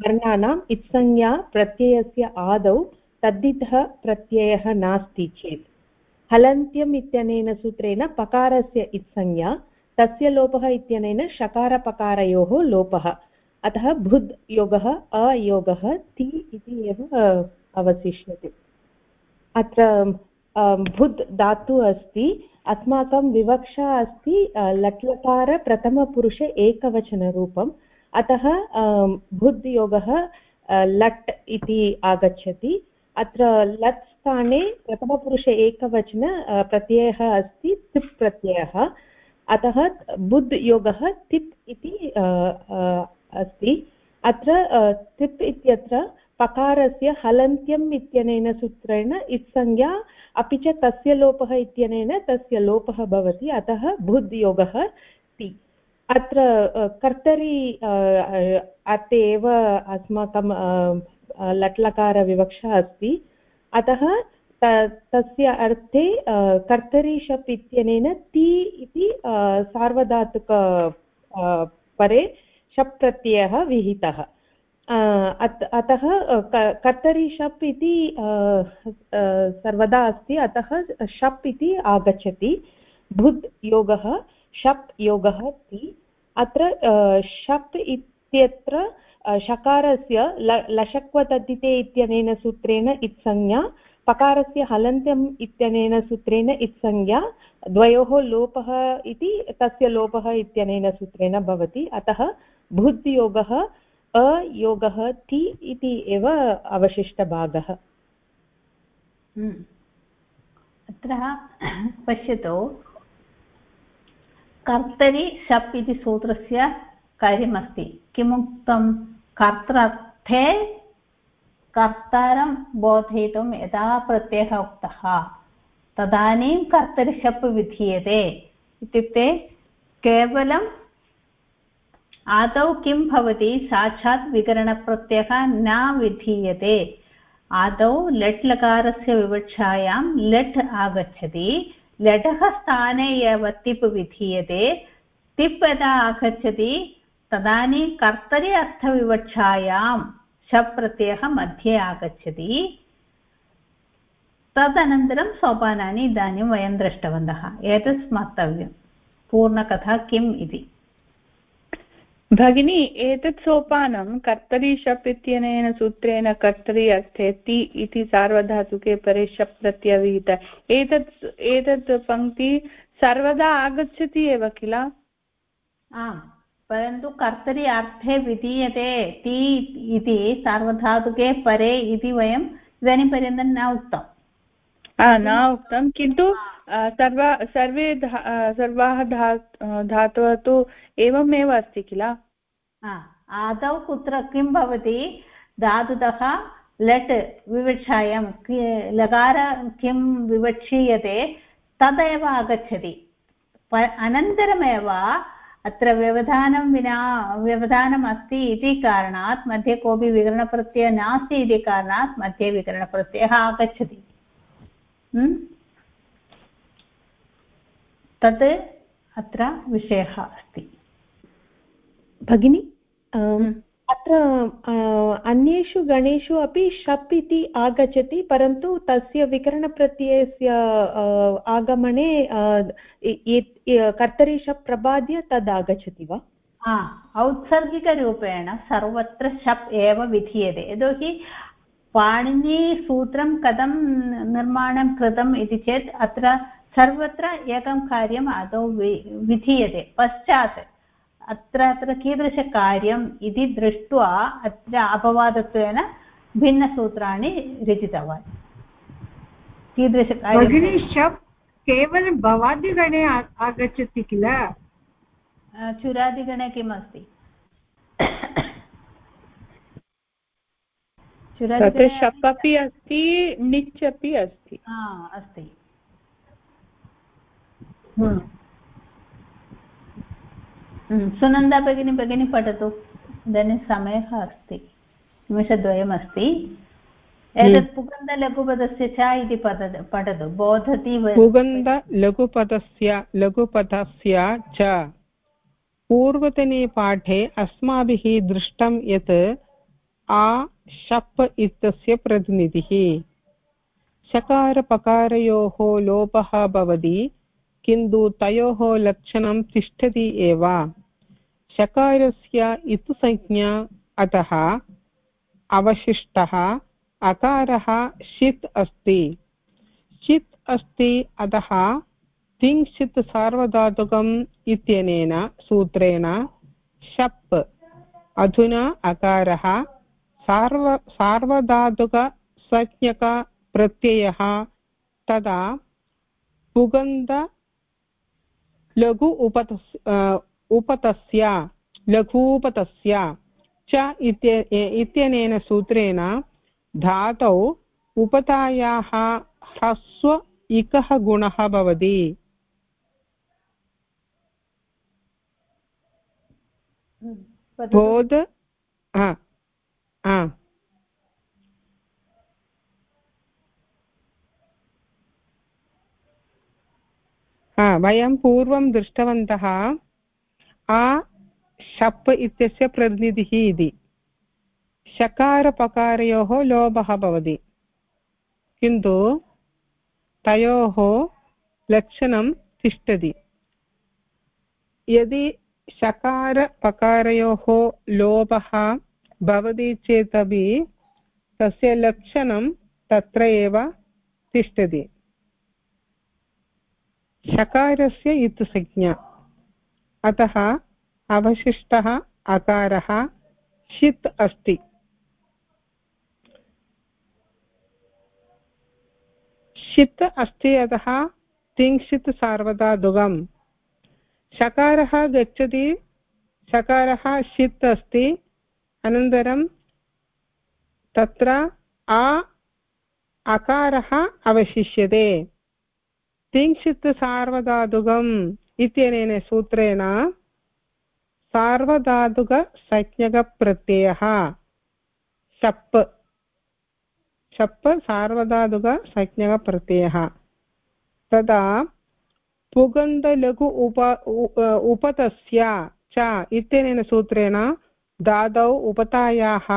वर्णानाम् इत्संज्ञा प्रत्ययस्य आदौ तद्धितः प्रत्ययः नास्ति चेत्। हलन्त्यम् इत्यनेन सूत्रेण पकारस्य इत्संज्ञा, तस्य लोपः इत्यनेन शकारपकारयोः लोपः। अतः भुद् योगः अयोगः ति इति एव अवशिष्यते। अत्र भुद् धातु अस्ति, अस्माकं विवक्षा अस्ति लट्लकार प्रथमपुरुषे एकवचनरूपम्। अतः भुद् योगः लट् इति आगच्छति। अत्र लट् स्थाने प्रथमपुरुषे एकवचन प्रत्ययः अस्ति, तिप् प्रत्ययः। अतः, बुद् योगः तिप् इति अस्ति। अत्र तिप् इत्यत्र पकारस्य हलन्त्यम् इत्यनेन सूत्रेण इत्संज्ञा, अपि च तस्य लोपः इत्यनेन तस्य लोपः भवति, अतः योगः अस्ति अत्र कर्तरि अर्थे एव अस्माकं लट्लकारविवक्षा अस्ति। अतः तस्य अर्थे कर्तरि शप् इत्यनेन ति इति सार्वधातुक परे शप् प्रत्ययः विहितः अतः कर्तरि शप् इति सर्वदा अस्ति, अतः शप् इति आगच्छति। भुद् योगः, शप् योगः ति अत्र शप् इत्यत्र शकारस्य ल लशक्वतद्धिते इत्यनेन सूत्रेण इत्संज्ञा, पकारस्य हलन्त्यम् इत्यनेन सूत्रेण इत्संज्ञा, द्वयोः लोपः इति तस्य लोपः इत्यनेन सूत्रेण भवति। अतः भुद्योगः अयोगः, ति इति एव अवशिष्टभागः। हम्म। अत्र पश्यतु। कर्तरि शप् इति सूत्रस्य कार्यमस्ति। किमुक्तं कर्तृर्थे कर्तारं बोधयितुं यदा प्रत्ययः उक्तः, तदानीं कर्तरि शप् विधीयते। इत्युक्ते केवलम् आदौ किं भवति? साक्षात् विकरणप्रत्ययः न विधीयते। आदौ लट् लकारस्य विवक्षायां लट् आगच्छति। लटः स्थाने एव तिप् विधीयते। तिप् यदा आगच्छति, तदानीं कर्तरि अर्थविवक्षायां शप् प्रत्ययः मध्ये आगच्छति। तदनन्तरं सोपानानि इदानीं वयं दृष्टवन्तः। एतत् स्मर्तव्यं। पूर्णकथा किम् इति। भगिनी एतत् सोपानं कर्तरि शप् इत्यनेन सूत्रेण कर्तरि अर्थे ति इति सार्वधातुके परे शप् प्रत्ययविहित एतत् एतत् पङ्क्ति सर्वदा आगच्छति एव किल? आम् परन्तु कर्तरि अर्थे विधीयते ति इति सार्वधातुके परे इति वयम् इदानीं पर्यन्तं न उक्तम्। न उक्तं किन्तु सर्व सर्वे धा सर्वाः धा धातवः तु एवमेव अस्ति किल? आदौ कुत्र किं भवति? धातुतः लट् विवक्षायां लकार किं विवक्षीयते, तदेव आगच्छति। अनन्तरमेव अत्र व्यवधानं विना, व्यवधानम् अस्ति इति कारणात् मध्ये कोऽपि विकरणप्रत्ययः नास्ति इति कारणात् मध्ये विकरणप्रत्ययः आगच्छति। तत् अत्र विषयः अस्ति। भगिनि हम्म। अत्र अन्येषु गणेषु अपि शप् इति आगच्छति परन्तु तस्य विकरणप्रत्ययस्य आगमने कर्तरि शप् प्रबाद्य तद् आगच्छति वा हा औत्सर्गिकरूपेण सर्वत्र शप् एव विधीयते यतोहि पाणिनीसूत्रं कथं निर्माणं कृतम् इति चेत् अत्र सर्वत्र एकं कार्यम् आदौ विधीयते पश्चात् अत्र अत्र कीदृशकार्यम् इति दृष्ट्वा अत्र अपवादत्वेन भिन्नसूत्राणि रचितवान्। कीदृशकार्यं केवलं भवादिगणे आगच्छति किल? चुरादिगणे किम् अस्ति शप् अपि अस्ति णिच् अपि अस्ति। अस्ति। हम्म, सुनन्दा भगिनी भगिनी पठतु इदानीं समयः अस्ति निमिषद्वयमस्ति एतत्। पुगन्धलघुपदस्य च इति पद पठतु बोधति पुगन्धलघुपदस्य लघुपदस्य च पूर्वतने पाठे अस्माभिः दृष्टं यत् आ शप् इत्यस्य प्रतिनिधिः शकारपकारयोः लोपः भवति किन्तु तयोः लक्षणं तिष्ठति एव शकारस्य इतुसंज्ञा अतः अवशिष्टः अकारः षित् अस्ति। षित् अस्ति अतः तिङ्क्षित् सार्वधातुकम् इत्यनेन सूत्रेण शप्। अधुना अकारः सार्व सार्वधातुकसंज्ञकप्रत्ययः तदा पुगन्ध लघु उपतस् उपतस्य, लघूपतस्य च इत्यनेन सूत्रेण धातौ उपतायाः ह्रस्व इकः गुणः भवति। बोध वयं पूर्वं दृष्टवन्तः आ शप् इत्यस्य प्रतिनिधिः इति। शकारपकारयोः लोभः भवति। किन्तु तयोः लक्षणं तिष्ठति। यदि शकारपकारयोः लोभः भवति चेदपि तस्य लक्षणं तत्र एव तिष्ठति। शकारस्य इत् संज्ञा अतः अवशिष्टः अकारः षित् अस्ति। षित् अस्ति अतः तिङ्क्षित् सार्वधातुकम् शकारः गच्छति शकारः षित् अस्ति। अनन्तरं तत्र आ अकारः अवशिष्यते। तिङ्क्षित् सार्वधातुकम् इत्यनेन सूत्रेण सार्वधातुकसंज्ञकप्रत्ययः शप्। शप् सार्वधातुकसंज्ञकप्रत्ययः तदा पुगन्धलघु उप उपतस्य च इत्यनेन सूत्रेण दादौ उपतायाः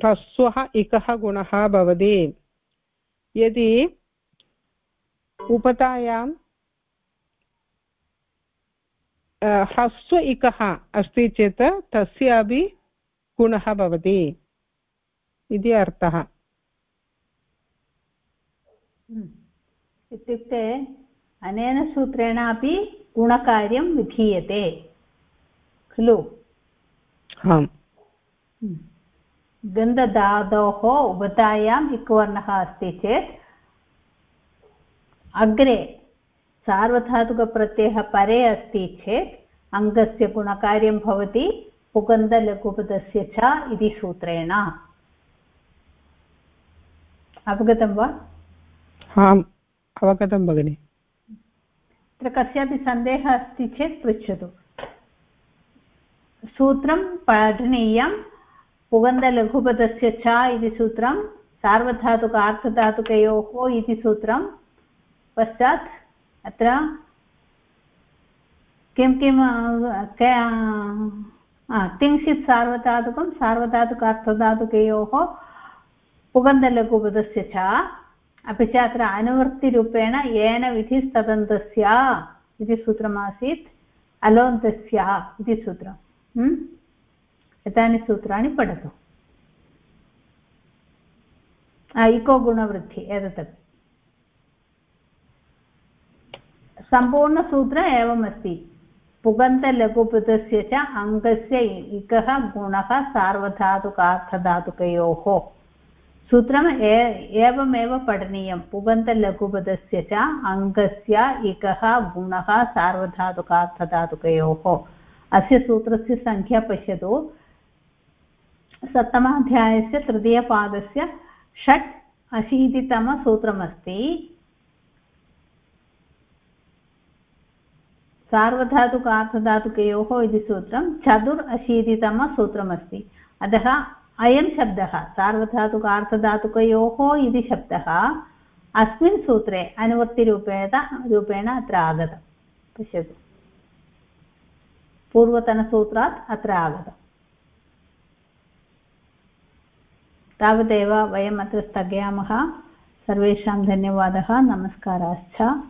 ह्रस्वः इकः गुणः भवति। यदि उपतायां ह्रस्व इकः अस्ति चेत् तस्यापि गुणः भवति इति अर्थः। इत्युक्ते अनेन सूत्रेण अपि गुणकार्यं विधीयते खलु? आम्। गन्धधातोः उपतायाम् इक्वर्णः अस्ति चेत् अग्रे सार्वधातुकप्रत्ययः परे अस्ति चेत् अङ्गस्य गुणकार्यं भवति पुगन्धलघुपदस्य च इति सूत्रेण। अवगतं वा? आम् अवगतं भगिनि। अत्र कस्यापि सन्देहः अस्ति चेत् पृच्छतु। सूत्रं पठनीयं पुगन्धलघुपदस्य च इति सूत्रं सार्वधातुक अर्थधातुकयोः इति सूत्रं पश्चात् अत्र किं किं तिंशित् सार्वधातुकं, सार्वधातुकार्थधातुकयोः पुगन्धलघुपदस्य च, अपि च अत्र अनुवृत्तिरूपेण येन विधिस्तदन्तस्य इति सूत्रमासीत्, अलोन्तस्य इति सूत्रम् एतानि सूत्राणि पठतु। इको गुणवृद्धि एतदपि सम्पूर्णसूत्रम् एवमस्ति पुगन्तलघुपदस्य च अङ्गस्य इकः गुणः सार्वधातुकार्थधातुकयोः। सूत्रम् एवमेव पठनीयं। पुगन्तलघुपदस्य च अङ्गस्य इकः गुणः सार्वधातुकार्थधातुकयोः। अस्य सूत्रस्य सङ्ख्या पश्यतु। सप्तमाध्यायस्य तृतीयपादस्य षट् अशीतितमसूत्रमस्ति। सार्वधातुकार्थधातुकयोः इति सूत्रं चतुर् अशीतितमसूत्रमस्ति अतः अयं शब्दः सार्वधातुकार्थधातुकयोः इति शब्दः अस्मिन् सूत्रे अनुवर्तिरूपेण रूपेण अत्र आगतं। पश्यतु। पूर्वतनसूत्रात् अत्र आगतम् तावदेव वयम् अत्र स्थगयामः। सर्वेषां धन्यवादः, नमस्काराश्च।